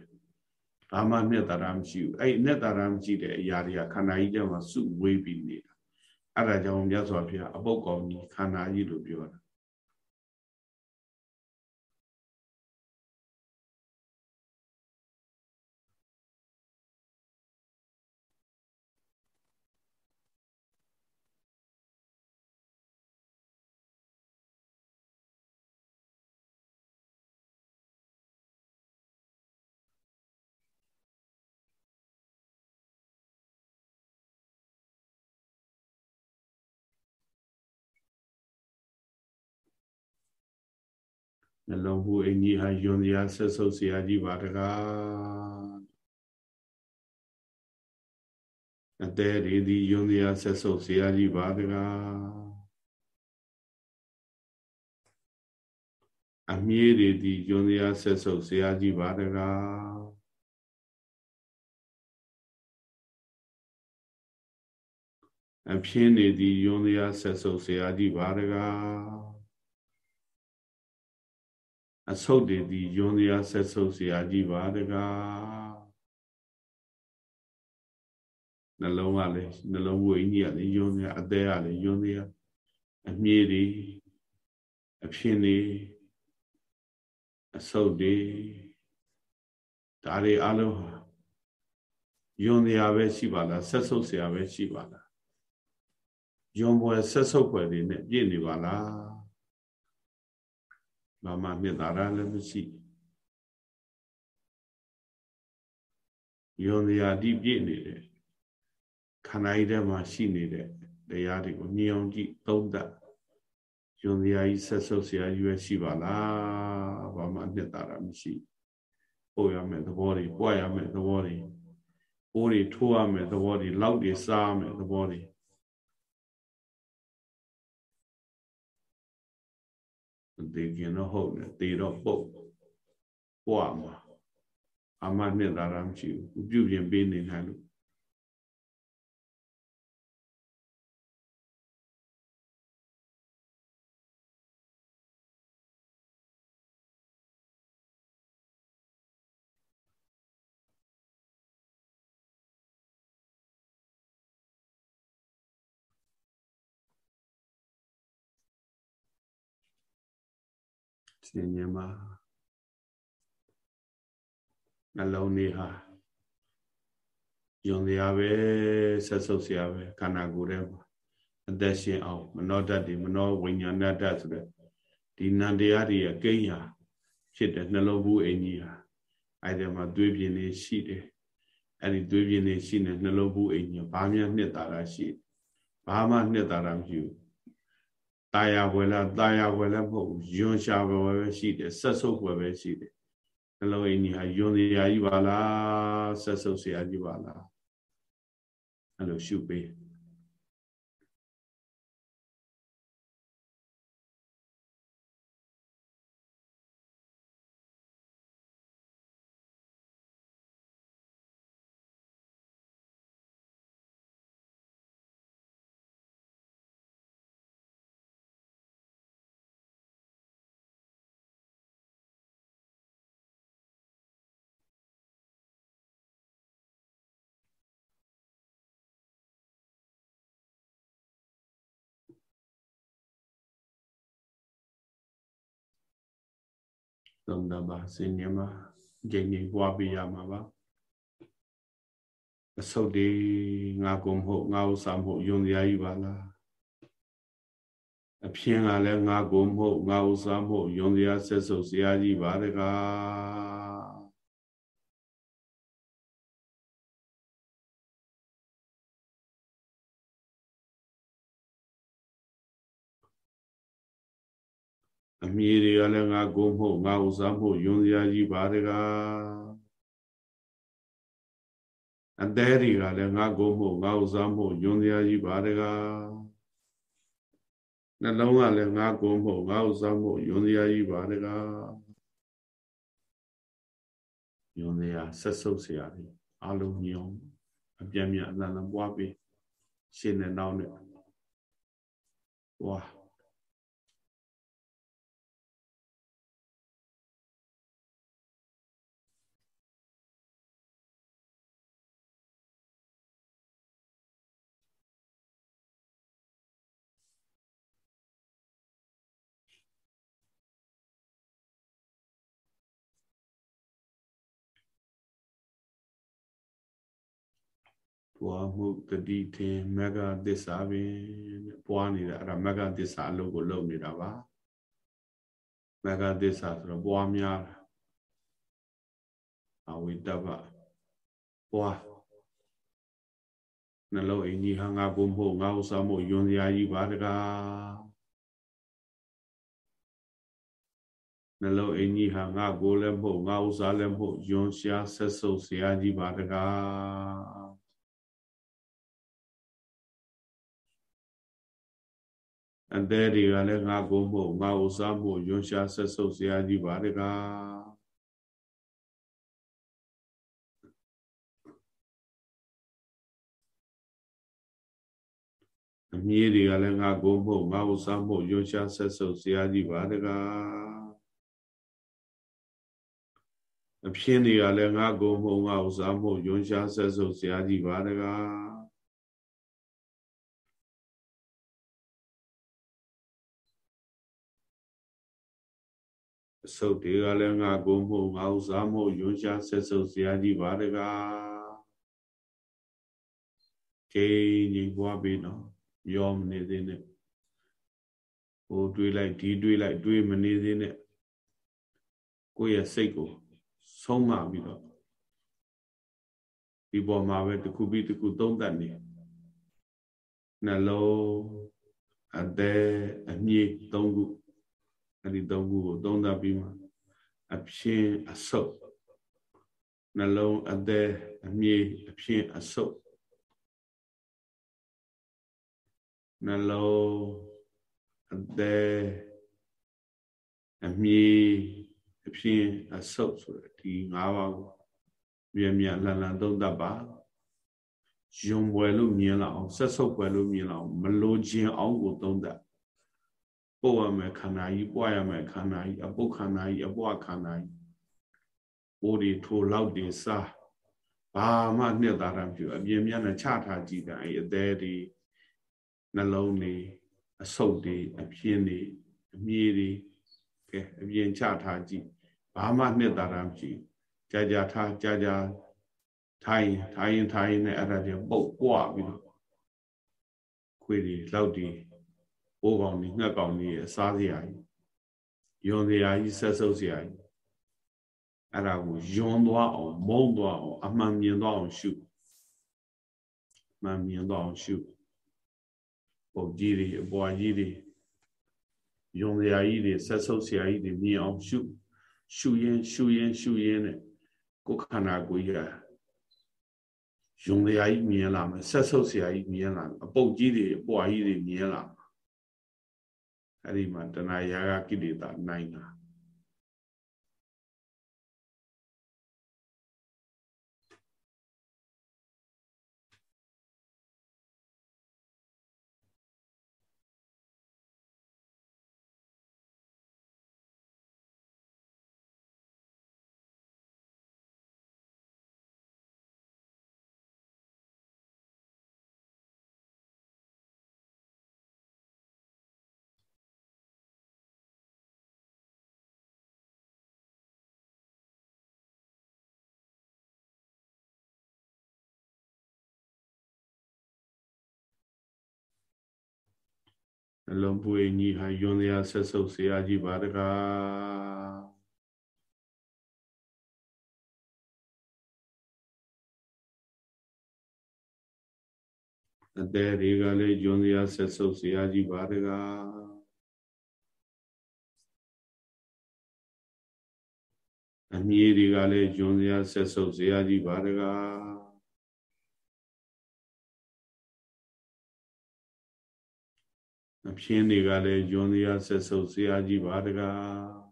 Speaker 1: ဘာမှနှစ်သာရမရှိဘူးအဲ့နှစ်သာရမရှိတဲ့အရာတွေကခန္ဓာကြီးကျမှစုဝေးပြီးနေတာအဲ့ဒါကြောင့်မြတ်စွာဘုရားအပုတ်ကောင်ကြီးခန္ဓာကြီးလို့ပြောတာ နှလုံးဘူးအင်းကြီးဟာယွန်စရာဆက်ဆုပ်စရာကြီးပါတကားအသေးတွေဒီယွန်စရာဆက်ဆုပ်စရာကြီးပါတကားအမြည်တွေဒီယွန်စရာဆက်ဆုပ်စရာကြီးပါတကားအပြင်းတွေဒီယွန်စရာဆက်ဆုပ်စရာကြီးပါတကား အဆုတ်တွေဒီယွန်စရာဆက်ဆုပ်စရာကြီးပါတကားနှလုံးကလည်းနှလုံးဝိညာဉ်ကလည်းယွန်စရာအသေးကလည်းယွန်စရာအမြည်တွေအဖြစ်တွေအဆုတ်တွေဒါတွေအလုံးဟာယွန်စရာပဲရှိပါလားဆက်ဆုပ်စရာပဲရှိပါလားယွန်ပွဲဆက်ဆုပ်ပွဲတွေနဲ့ပြည့်နေပါလား ဘာမှမြစ်တာလည်းမရှိယွန်ရာတိပြည့်နေတယ်ခန္ဓာကြီးထဲမှာရှိနေတဲ့တရားတွေကိုမြင်အောင်ကြည့်သုံးသပ်ယွန်ရာကြီးဆက်ဆုပ်ဆရာကြီးပဲရှိပါလားဘာမှမြစ်တာမရှိပို့ရမယ်သဘောတွေပွားရမယ်သဘောတွေပိုးတွေထိုးရမယ်သဘောတွေလောက်တွေစားရမယ်သဘောတွေ ဒီကင်းတော့ဟုတ်တယ်တေတော့ပုတ်ပွားမှာအမနှစ်သာရမရှိဘူးပြုပြင်ပေးနေနိုင်လို့ ရှင်ញမှာနှလုံးလေးဟာယုံတရားပဲဆက်ဆုပ်စရာပဲခန္ဓာကိုယ်ထဲမှာအသက်ရှင်အောင်မနောတတ်တွေမနောဝိညာဏတတ်ဆိုတဲ့ဒီနန္တရားတွေရဲ့ကိန်းဟာဖြစ်တဲ့နှလုံးဘူးအင်ကြီးဟာအဲ့ဒီမှာသွေးပြင်းနေရှိတယ်အဲ့ဒီသွေးပြင်းနေရှိနေနှလုံးဘူးအင်ကြီးဘာမှနှစ်သာရရှိဘာမှနှစ်သာရမရှိဘူး တာယာွယ်လားတာယာွယ်လည်းမဟုတ်ဘူးယွန်ရှာွယ်ပဲရှိတယ်ဆက်ဆုပ်ွယ်ပဲရှိတယ်နှလုံးအင်းကြီးဟာယွန်စရာကြီးပါလားဆက်ဆုပ်စရာကြီးပါလားအဲ့လိုရှုပေး သုံးတပါစင်ញမှာကြိမ်ကြိမ်ပွားပေးရမှာပါအဆုတ်ဒီငါကုံမဟုတ်ငါဥစ္စာမဟုတ်ယုံစရာကြီးပါလားအဖြစ်ကလည်းငါကုံမဟုတ်ငါဥစ္စာမဟုတ်ယုံစရာဆက်ဆုပ်စရာကြီးပါတကား အမြည်တွေကလည်းငါကိုမဟုတ်ငါဥစားမဟုတ်ယွန်စရာကြီးပါတကားအသေးတွေကလည်းငါကိုမဟုတ်ငါဥစားမဟုတ်ယွန်စရာကြီးပါတကားနှလုံးကလည်းငါကိုမဟုတ်ငါဥစားမဟုတ်ယွန်စရာကြီးပါတကားယွန်စရာဆက်ဆုပ်စရာတွေအလုံးညောင်းအပြည့်မြတ်အလံပွားပြီးရှင်းနေနောက်နဲ့ဝါ ပွားမှုတတိထင်မဂ္ဂသစ္စာပင်ပွားနေတာအဲ့ဒါမဂ္ဂသစ္စာအလုပ်ကိုလုပ်နေတာပါမဂ္ဂသစ္စာဆိုတော့ပွားများတာအဝိတ္တပပွားနှလုံးအင်ကြီးဟာငါကိုမဟုတ်ငါဥစ္စာမဟုတ်ယွန်စရာကြီးပါတကားနှလုံးအင်ကြီးဟာငါကိုလည်းမဟုတ်ငါဥစ္စာလည်းမဟုတ်ယွန်ရှားဆက်ဆုပ်စရာကြီးပါတကား အသေးတွေကလည်းငါကိုမဟုတ်ငါဥစားမှုယွန်ရှာဆက်ဆုပ်စရာကြီးပါတကားအမြည်တွေကလည်းငါကိုမဟုတ်ငါဥစားမှုယွန်ရှာဆက်ဆုပ်စရာကြီးပါတကားအဖြစ်တွေကလည်းငါကိုမဟုတ်ငါဥစားမှုယွန်ရှာဆက်ဆုပ်စရာကြီးပါတကား အဆုတ်တွေကလည်းငါကိုမှုငါဥစားမှုယွန်းရှားဆက်ဆုပ်စရာကြီးပါတကားကိန်းကြီးပွားပြီးနော်ရောမနေသေးနဲ့ဟိုတွေးလိုက်ဒီတွေးလိုက်တွေးမနေသေးနဲ့ကိုယ့်ရဲ့စိတ်ကိုဆုံးမပြီးတော့ဒီပေါ်မှာပဲတစ်ခုပြီးတစ်ခုသုံးသပ်နေနှလုံးအသေးအမြင့်သုံးခု အဲ့ဒီသုံးခုကိုသုံးသပ်ပြီးမှအဖြင်းအဆုပ်နှလုံးအသေးအမြင့်အဖြင်းအဆုပ်နှလုံးအသေးအမြင့်အဖြင်းအဆုပ်ဆိုတဲ့ဒီ၅ပါးကိုမြဲမြဲလန်လန်သုံးသပ်ပါယုံပွဲလို့မြင်လာအောင်ဆက်ဆုပ်ပွဲလို့မြင်လာအောင်မလိုခြင်းအောင်ကိုသုံးသပ် ပို့ရမယ်ခန္ဓာကြီးပွားရမယ်ခန္ဓာကြီးအပုတ်ခန္ဓာကြီးအပွားခန္ဓာကြီးပိုးဒီထိုလောက်ဒီစားဘာမှနှစ်သာရပြုအပြင်းများနဲ့ချထားကြည့်တာအဲအသေးဒီနှလုံးတွေအဆုပ်တွေအပြင်းတွေအမြေးတွေကဲအပြင်းချထားကြည့်ဘာမှနှစ်သာရမရှိကြာကြာထားကြာကြာထိုင်ထိုင်ထိုင်နဲ့အဲ့ဒါတွေပုတ်ပွားပြီးတော့ခွေတွေလောက်ဒီ ပိုးကောင်တွေငှက်ကောင်တွေအစားစရာကြီးယွန်စရာကြီးဆက်ဆုပ်စရာကြီးအဲ့ဒါကိုယွန်သွားအောင်မုံသွားအောင်အမှန်မြင်သွားအောင်ရှုမှန်မြင်သွားအောင်ရှုပုံကြီးတွေအပွားကြီးတွေယုံစရာကြီးတွေဆက်ဆုပ်စရာကြီးတွေမြင်အောင်ရှုရှုရင်ရှုရင်ရှုရင်နဲ့ကိုယ်ခန္ဓာကိုယ်ကြီးယုံစရာကြီးမြင်လာမယ်ဆက်ဆုပ်စရာကြီးမြင်လာမယ်အပုတ်ကြီးတွေအပွားကြီးတွေမြင်လာမယ် အဲ့ဒီမှာတဏှာရာဂကိလေသာနိုင်တာ လုံးပွေညီဟာယွန်စရာဆက်ဆုပ်ဆရာကြီးပါတကားအသေးတွေကလည်းယွန်စရာဆက်ဆုပ်ဆရာကြီးပါတကားအမြည်တွေကလည်းယွန်စရာဆက်ဆုပ်ဆရာကြီးပါတကား အဖြင်းတွေကလည်းယွန်စရာဆက်ဆုပ်စရာကြီးပါတကား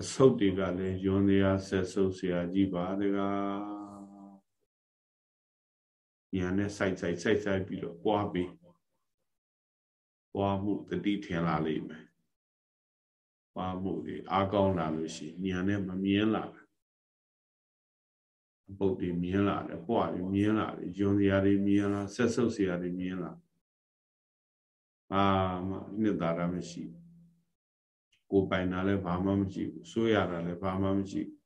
Speaker 1: အဆုပ်တွေကလည်းယွန်စရာဆက်ဆုပ်စရာကြီးပါတကားညာနဲ့စိုက်စိုက်စိုက်စိုက်ပြီးတော့ပွားပြီးပွားမှုတတိထင်လာလိမ့်မယ်ပွားမှုတွေအားကောင်းလာလို့ရှိညာနဲ့မမြင်လာ ပုတ်တွေမြင်လာတယ်ပွားတွေမြင်လာတယ်ယွန်စရာတွေမြင်လာဆက်ဆုပ်စရာတွေမြင်လာအာမနှစ်သာရမရှိကိုပိုင်တာလည်းဘာမှမရှိဘူးစိုးရတာလည်းဘာမှမရှိဘူး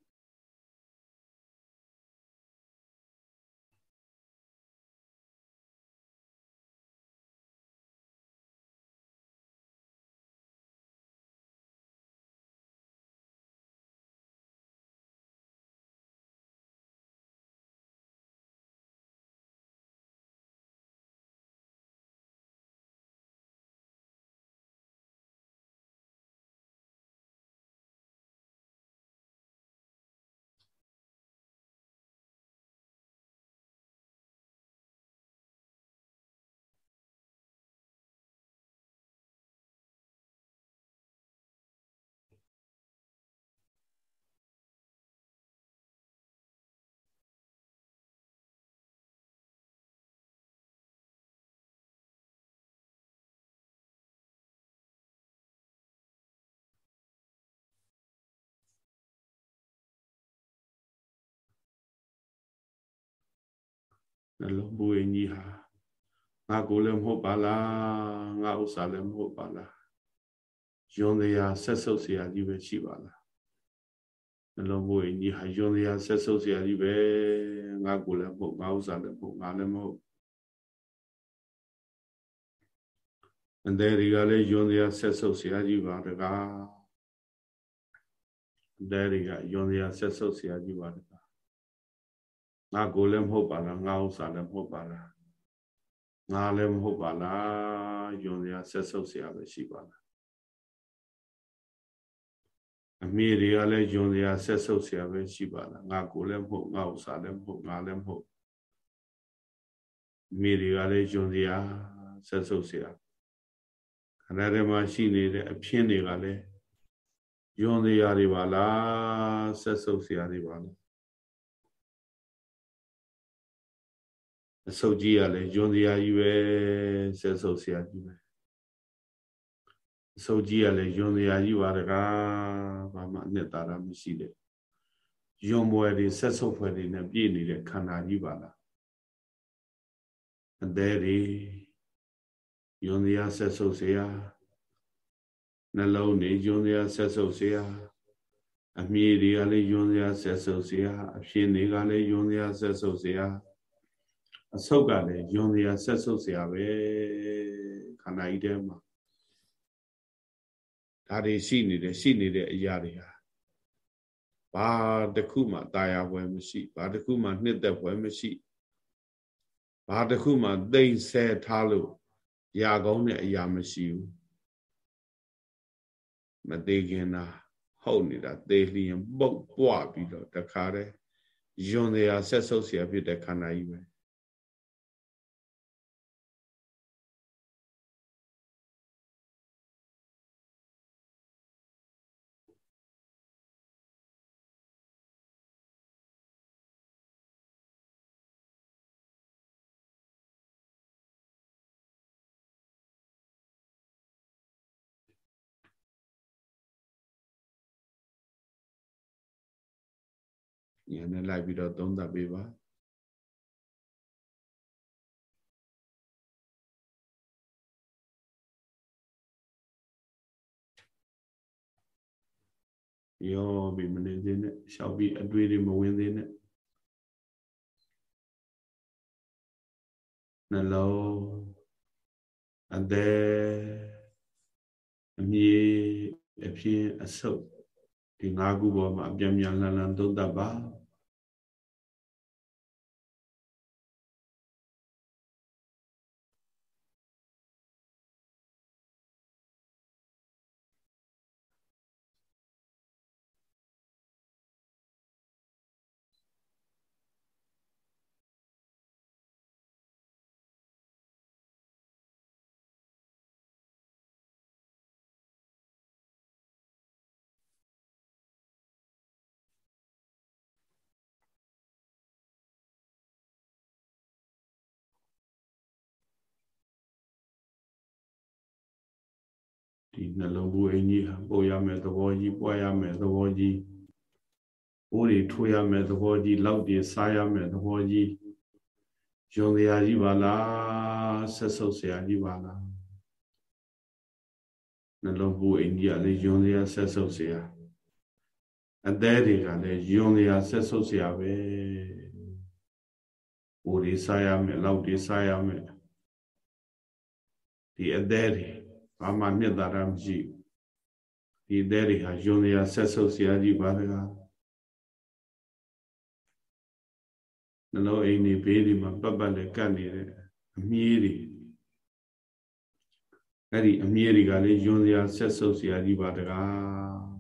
Speaker 1: နှလုံးဘူးအင်ကြီးဟာငါကိုလည်းမဟုတ်ပါလားငါဥစ္စာလည်းမဟုတ်ပါလားယွန်တရားဆက်ဆုပ်เสียကြီးပဲရှိပါလားနှလုံးဘူးအင်ကြီးဟာယွန်တရားဆက်ဆုပ်เสียကြီးပဲငါကိုလည်းမဟုတ်ငါဥစ္စာလည်းမဟုတ်ငါလည်းမဟုတ်အန်တဲ့ဒီကလည်းယွန်တရားဆက်ဆုပ်เสียကြီးပါတကားအန်တဲ့ဒီကယွန်တရားဆက်ဆုပ်เสียကြီးပါတက ငါကိုလည်းမဟုတ်ပါလားငါဥစ္စာလည်းမဟုတ်ပါလားငါလည်းမဟုတ်ပါလားယွန်စရာဆက်ဆုပ်ဆရာပဲရှိပါလားအမိတွေကလည်းယွန်စရာဆက်ဆုပ်ဆရာပဲရှိပါလားငါကိုလည်းမဟုတ်ငါဥစ္စာလည်းမဟုတ်ငါလည်းမဟုတ်အမိတွေကလည်းယွန်စရာဆက်ဆုပ်ဆရာခန္ဓာထဲမှာရှိနေတဲ့အဖြစ်တွေကလည်းယွန်စရာတွေပါလားဆက်ဆုပ်ဆရာတွေပါလား အဆုပ်ကြီးကလည်းယွန်စရာကြီးပဲဆက်ဆုပ်ဆရာကြီးပဲအဆုပ်ကြီးကလည်းယွန်စရာကြီးပါတကားဘာမှအနှစ်သာရမရှိတဲ့ယွန်ဘွယ်တွေဆက်ဆုပ်ဖွယ်တွေနဲ့ပြည့်နေတဲ့ခန္ဓာကြီးပါလားအသေးတွေယွန်စရာဆက်ဆုပ်ဆရာနှလုံးနေယွန်စရာဆက်ဆုပ်ဆရာအမြည်တွေကလည်းယွန်စရာဆက်ဆုပ်ဆရာအဖြစ်တွေကလည်းယွန်စရာဆက်ဆုပ်ဆရာ အဆုပ်ကလည်းယွန်စရာဆက်ဆုပ်ဆရာပဲခန္ဓာကြီးထဲမှာဒါတွေရှိနေတယ်ရှိနေတဲ့အရာတွေဟာဘာတစ်ခုမှตายပွဲမရှိဘာတစ်ခုမှနှစ်သက်ပွဲမရှိဘာတစ်ခုမှသိမ့်ဆဲထားလို့ရာကောင်းတဲ့အရာမရှိဘူးမသေးခင်တာဟုတ်နေတာသေလျင်ပုတ်ပွားပြီးတော့တခါတည်းယွန်စရာဆက်ဆုပ်စရာဖြစ်တဲ့ခန္ဓာကြီးပဲ ဉာဏ်နဲ့လိုက်ပြီးတော့သုံးသပ်ပေးပါရောပြီးမနေသေးနဲ့ရှောက်ပြီးအတွေ့တွေမဝင်သေးနဲ့နှလုံးအသေးအမြေအဖြစ်အဆုပ်ဒီ၅ခုပေါ်မှာအပြင်းပြလှန်လှန်သုံးသပ်ပါ ဒီနှလုံးဘူးအင်းကြီးဟာပို့ရမယ်သဘောကြီးပွားရမယ်သဘောကြီးဘိုးတွေထိုးရမယ်သဘောကြီးလောက်တွေစားရမယ်သဘောကြီးယုံစရာကြီးပါလားဆက်ဆုပ်စရာကြီးပါလားနှလုံးဘူးအင်းကြီးကလည်းယုံစရာဆက်ဆုပ်စရာအသေးတွေကလည်းယုံစရာဆက်ဆုပ်စရာပဲဘိုးတွေစားရမယ်လောက်တွေစားရမယ်ဒီအသေးတွေ ဘာမှမြတ်တာရမရှိဒီသေးတွေဟာယွန်စရာဆက်ဆုပ်စရာကြီးပါတကားနှလုံးအိမ်ဒီဘေးဒီမှာပတ်ပတ်နဲ့ကတ်နေတဲ့အမြည်တွေအဲ့ဒီအမြည်တွေကလည်းယွန်စရာဆက်ဆုပ်စရာကြီးပါတကား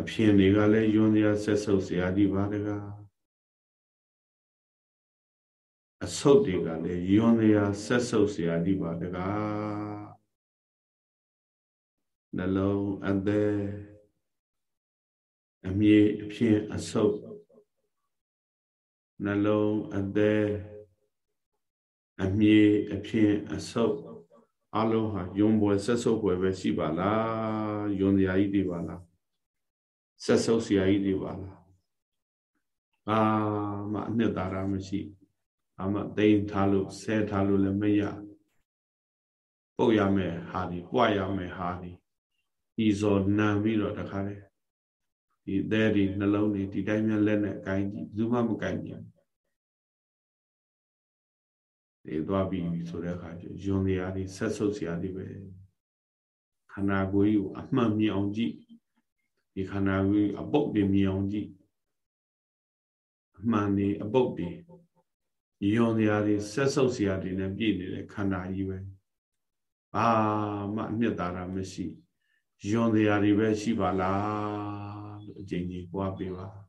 Speaker 1: အဖြစ်တွေကလည်းယွန်စရာဆက်ဆုပ်စရာကြီးပါတကား ဆုတ်တွေကလည်းယွန်စရာဆက်ဆုပ်စရာဒီပါတကားနှလုံးအသက်အမြေအဖြစ်အဆုတ်နှလုံးအသက်အမြေအဖြစ်အဆုတ်အလုံးဟာယွန်ပွဲဆက်ဆုပ်ပွဲပဲရှိပါလားယွန်စရာကြီးတွေပါလားဆက်ဆုပ်စရာကြီးတွေပါလားအာမအနှစ်သာရမရှိဘူး အမသိမ့်ထားလို့ဆဲထားလို့လည်းမရပုတ်ရမယ်ဟာဒီပွားရမယ်ဟာဒီဤဇော်နံပြီးတော့တခါလေဒီအသေးဒီနှလုံးတွေဒီတိုင်းများလက်နဲ့အကိုင်းကြည့်ဘူးမှမကိုင်းကြည့်နေသွားပြီဆိုတဲ့အခါကျယွန်တရားတွေဆက်ဆုပ်စရာတွေပဲခန္ဓာကိုယ်ကြီးကိုအမှန်မြင်အောင်ကြည့်ဒီခန္ဓာကိုယ်အပုတ်တွေမြင်အောင်ကြည့်အမှန်တွေအပုတ်တွေ ယွန်တရားတွေဆက်ဆုပ်စရာတွေနဲ့ပြည့်နေတဲ့ခန္ဓာကြီးပဲဘာမှအနှစ်သာရမရှိယွန်တရားတွေပဲရှိပါလားလို့အကျဉ်းကြီးပွားပေးပါ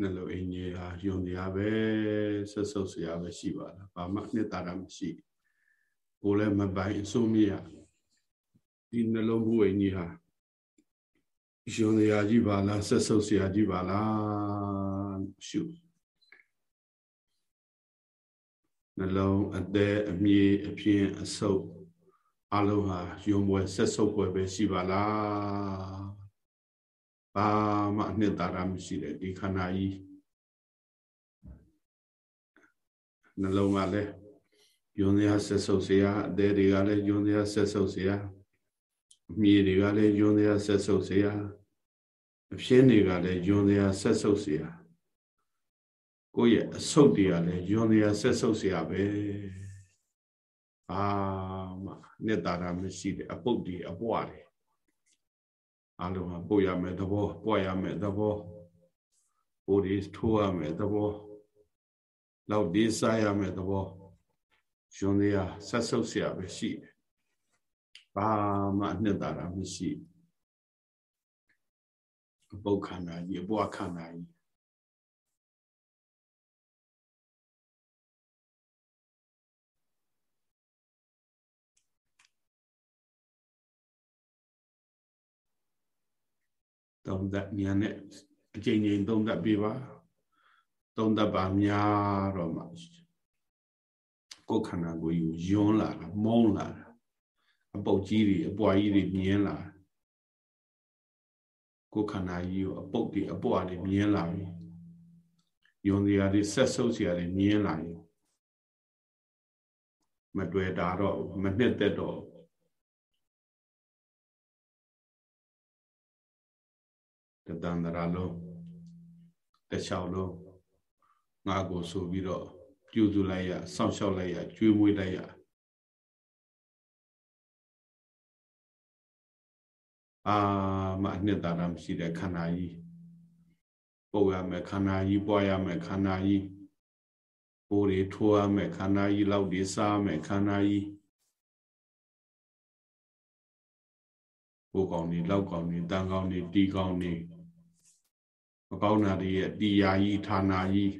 Speaker 1: နှလုံးအင်ကြီးဟာယုံတရားပဲဆက်ဆုပ်စရာပဲရှိပါလားဘာမှနှစ်သာရမရှိကိုလည်းမပိုင်အစိုးမရဒီနှလုံးဘူးအင်ကြီးဟာယုံတရားကြီးပါလားဆက်ဆုပ်စရာကြီးပါလားရှုနှလုံးအသက်အမြေအပြင်းအဆုပ်အလုံးဟာယုံပွဲဆက်ဆုပ်ပွဲပဲရှိပါလား ဘာမှအနှစ်သာရမရှိတဲ့ဒီခန္ဓာကြီးနှလုံးကလည်းယွန်းစရာဆက်ဆုပ်စရာအသေးတွေကလည်းယွန်းစရာဆက်ဆုပ်စရာအမြေတွေကလည်းယွန်းစရာဆက်ဆုပ်စရာအဖျင်းတွေကလည်းယွန်းစရာဆက်ဆုပ်စရာကိုယ့်ရဲ့အဆုပ်တွေကလည်းယွန်းစရာဆက်ဆုပ်စရာပဲအာမနှစ်သာရမရှိတဲ့အပုတ်တွေအပွားတွေ အလုံးဟာပို့ရမယ်သဘောပွားရမယ်သဘောပို့ဒီထိုးရမယ်သဘောလောက်ဒီစားရမယ်သဘောရှင်တွေကဆက်ဆုပ်เสียပဲရှိတယ်ဘာမှနှစ်သာရမရှိအပုတ်ခန္ဓာကြီးအပွားခန္ဓာကြီး သုံးသက်ဉာဏ်နဲ့အချိန်ချင်းသုံးသက်ပြပါသုံးသက်ပါများတော့မှကိုယ်ခန္ဓာကိုယ်ယူယွန်းလာတာမုန်းလာတာအပုတ်ကြီးတွေအပွားကြီးတွေမြင်လာကိုယ်ခန္ဓာကြီးကိုအပုတ်တွေအပွားတွေမြင်လာပြီယွန်းစရာတွေဆက်ဆုပ်စရာတွေမြင်လာပြီမတွေ့တာတော့မနှစ်သက်တော့ တတန္တရာလုံးတခြားလုံးငါကိုဆိုပြီးတော့ပြုစုလိုက်ရစောင့်ရှောက်လိုက်ရကျွေးမွေးလိုက်ရအာမအနှစ်သာရမရှိတဲ့ခန္ဓာကြီးပုတ်ရမယ်ခန္ဓာကြီးပွားရမယ်ခန္ဓာကြီးပိုးတွေထိုးရမယ်ခန္ဓာကြီးလောက်တွေစားရမယ်ခန္ဓာကြီးပိုးကောင်းတွေလောက်ကောင်းတွေတန်ကောင်းတွေတီကောင်းတွေ မကောင်းတာတွေရဲ့တရားကြီးဌာနာကြီး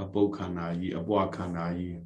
Speaker 1: အပုတ်ခန္ဓာကြီးအပွားခန္ဓာကြီး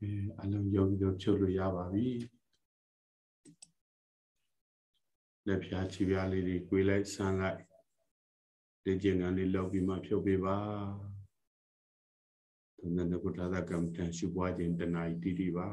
Speaker 1: အဲအလုံးယောဂီတို့ချုပ်လို့ရပါပြီလက်ဖြာခြေပြားလေးတွေကိုယ်လိုက်ဆန်းလိုက်လေ့ကျင့်ခန်းလေးလုပ်ပြီးမှဖြုတ်ပေးပါသုံးတဲ့ကုဋ္ဌာသကမ္မထံရှုပွားခြင်းတဏှာတိတိပါ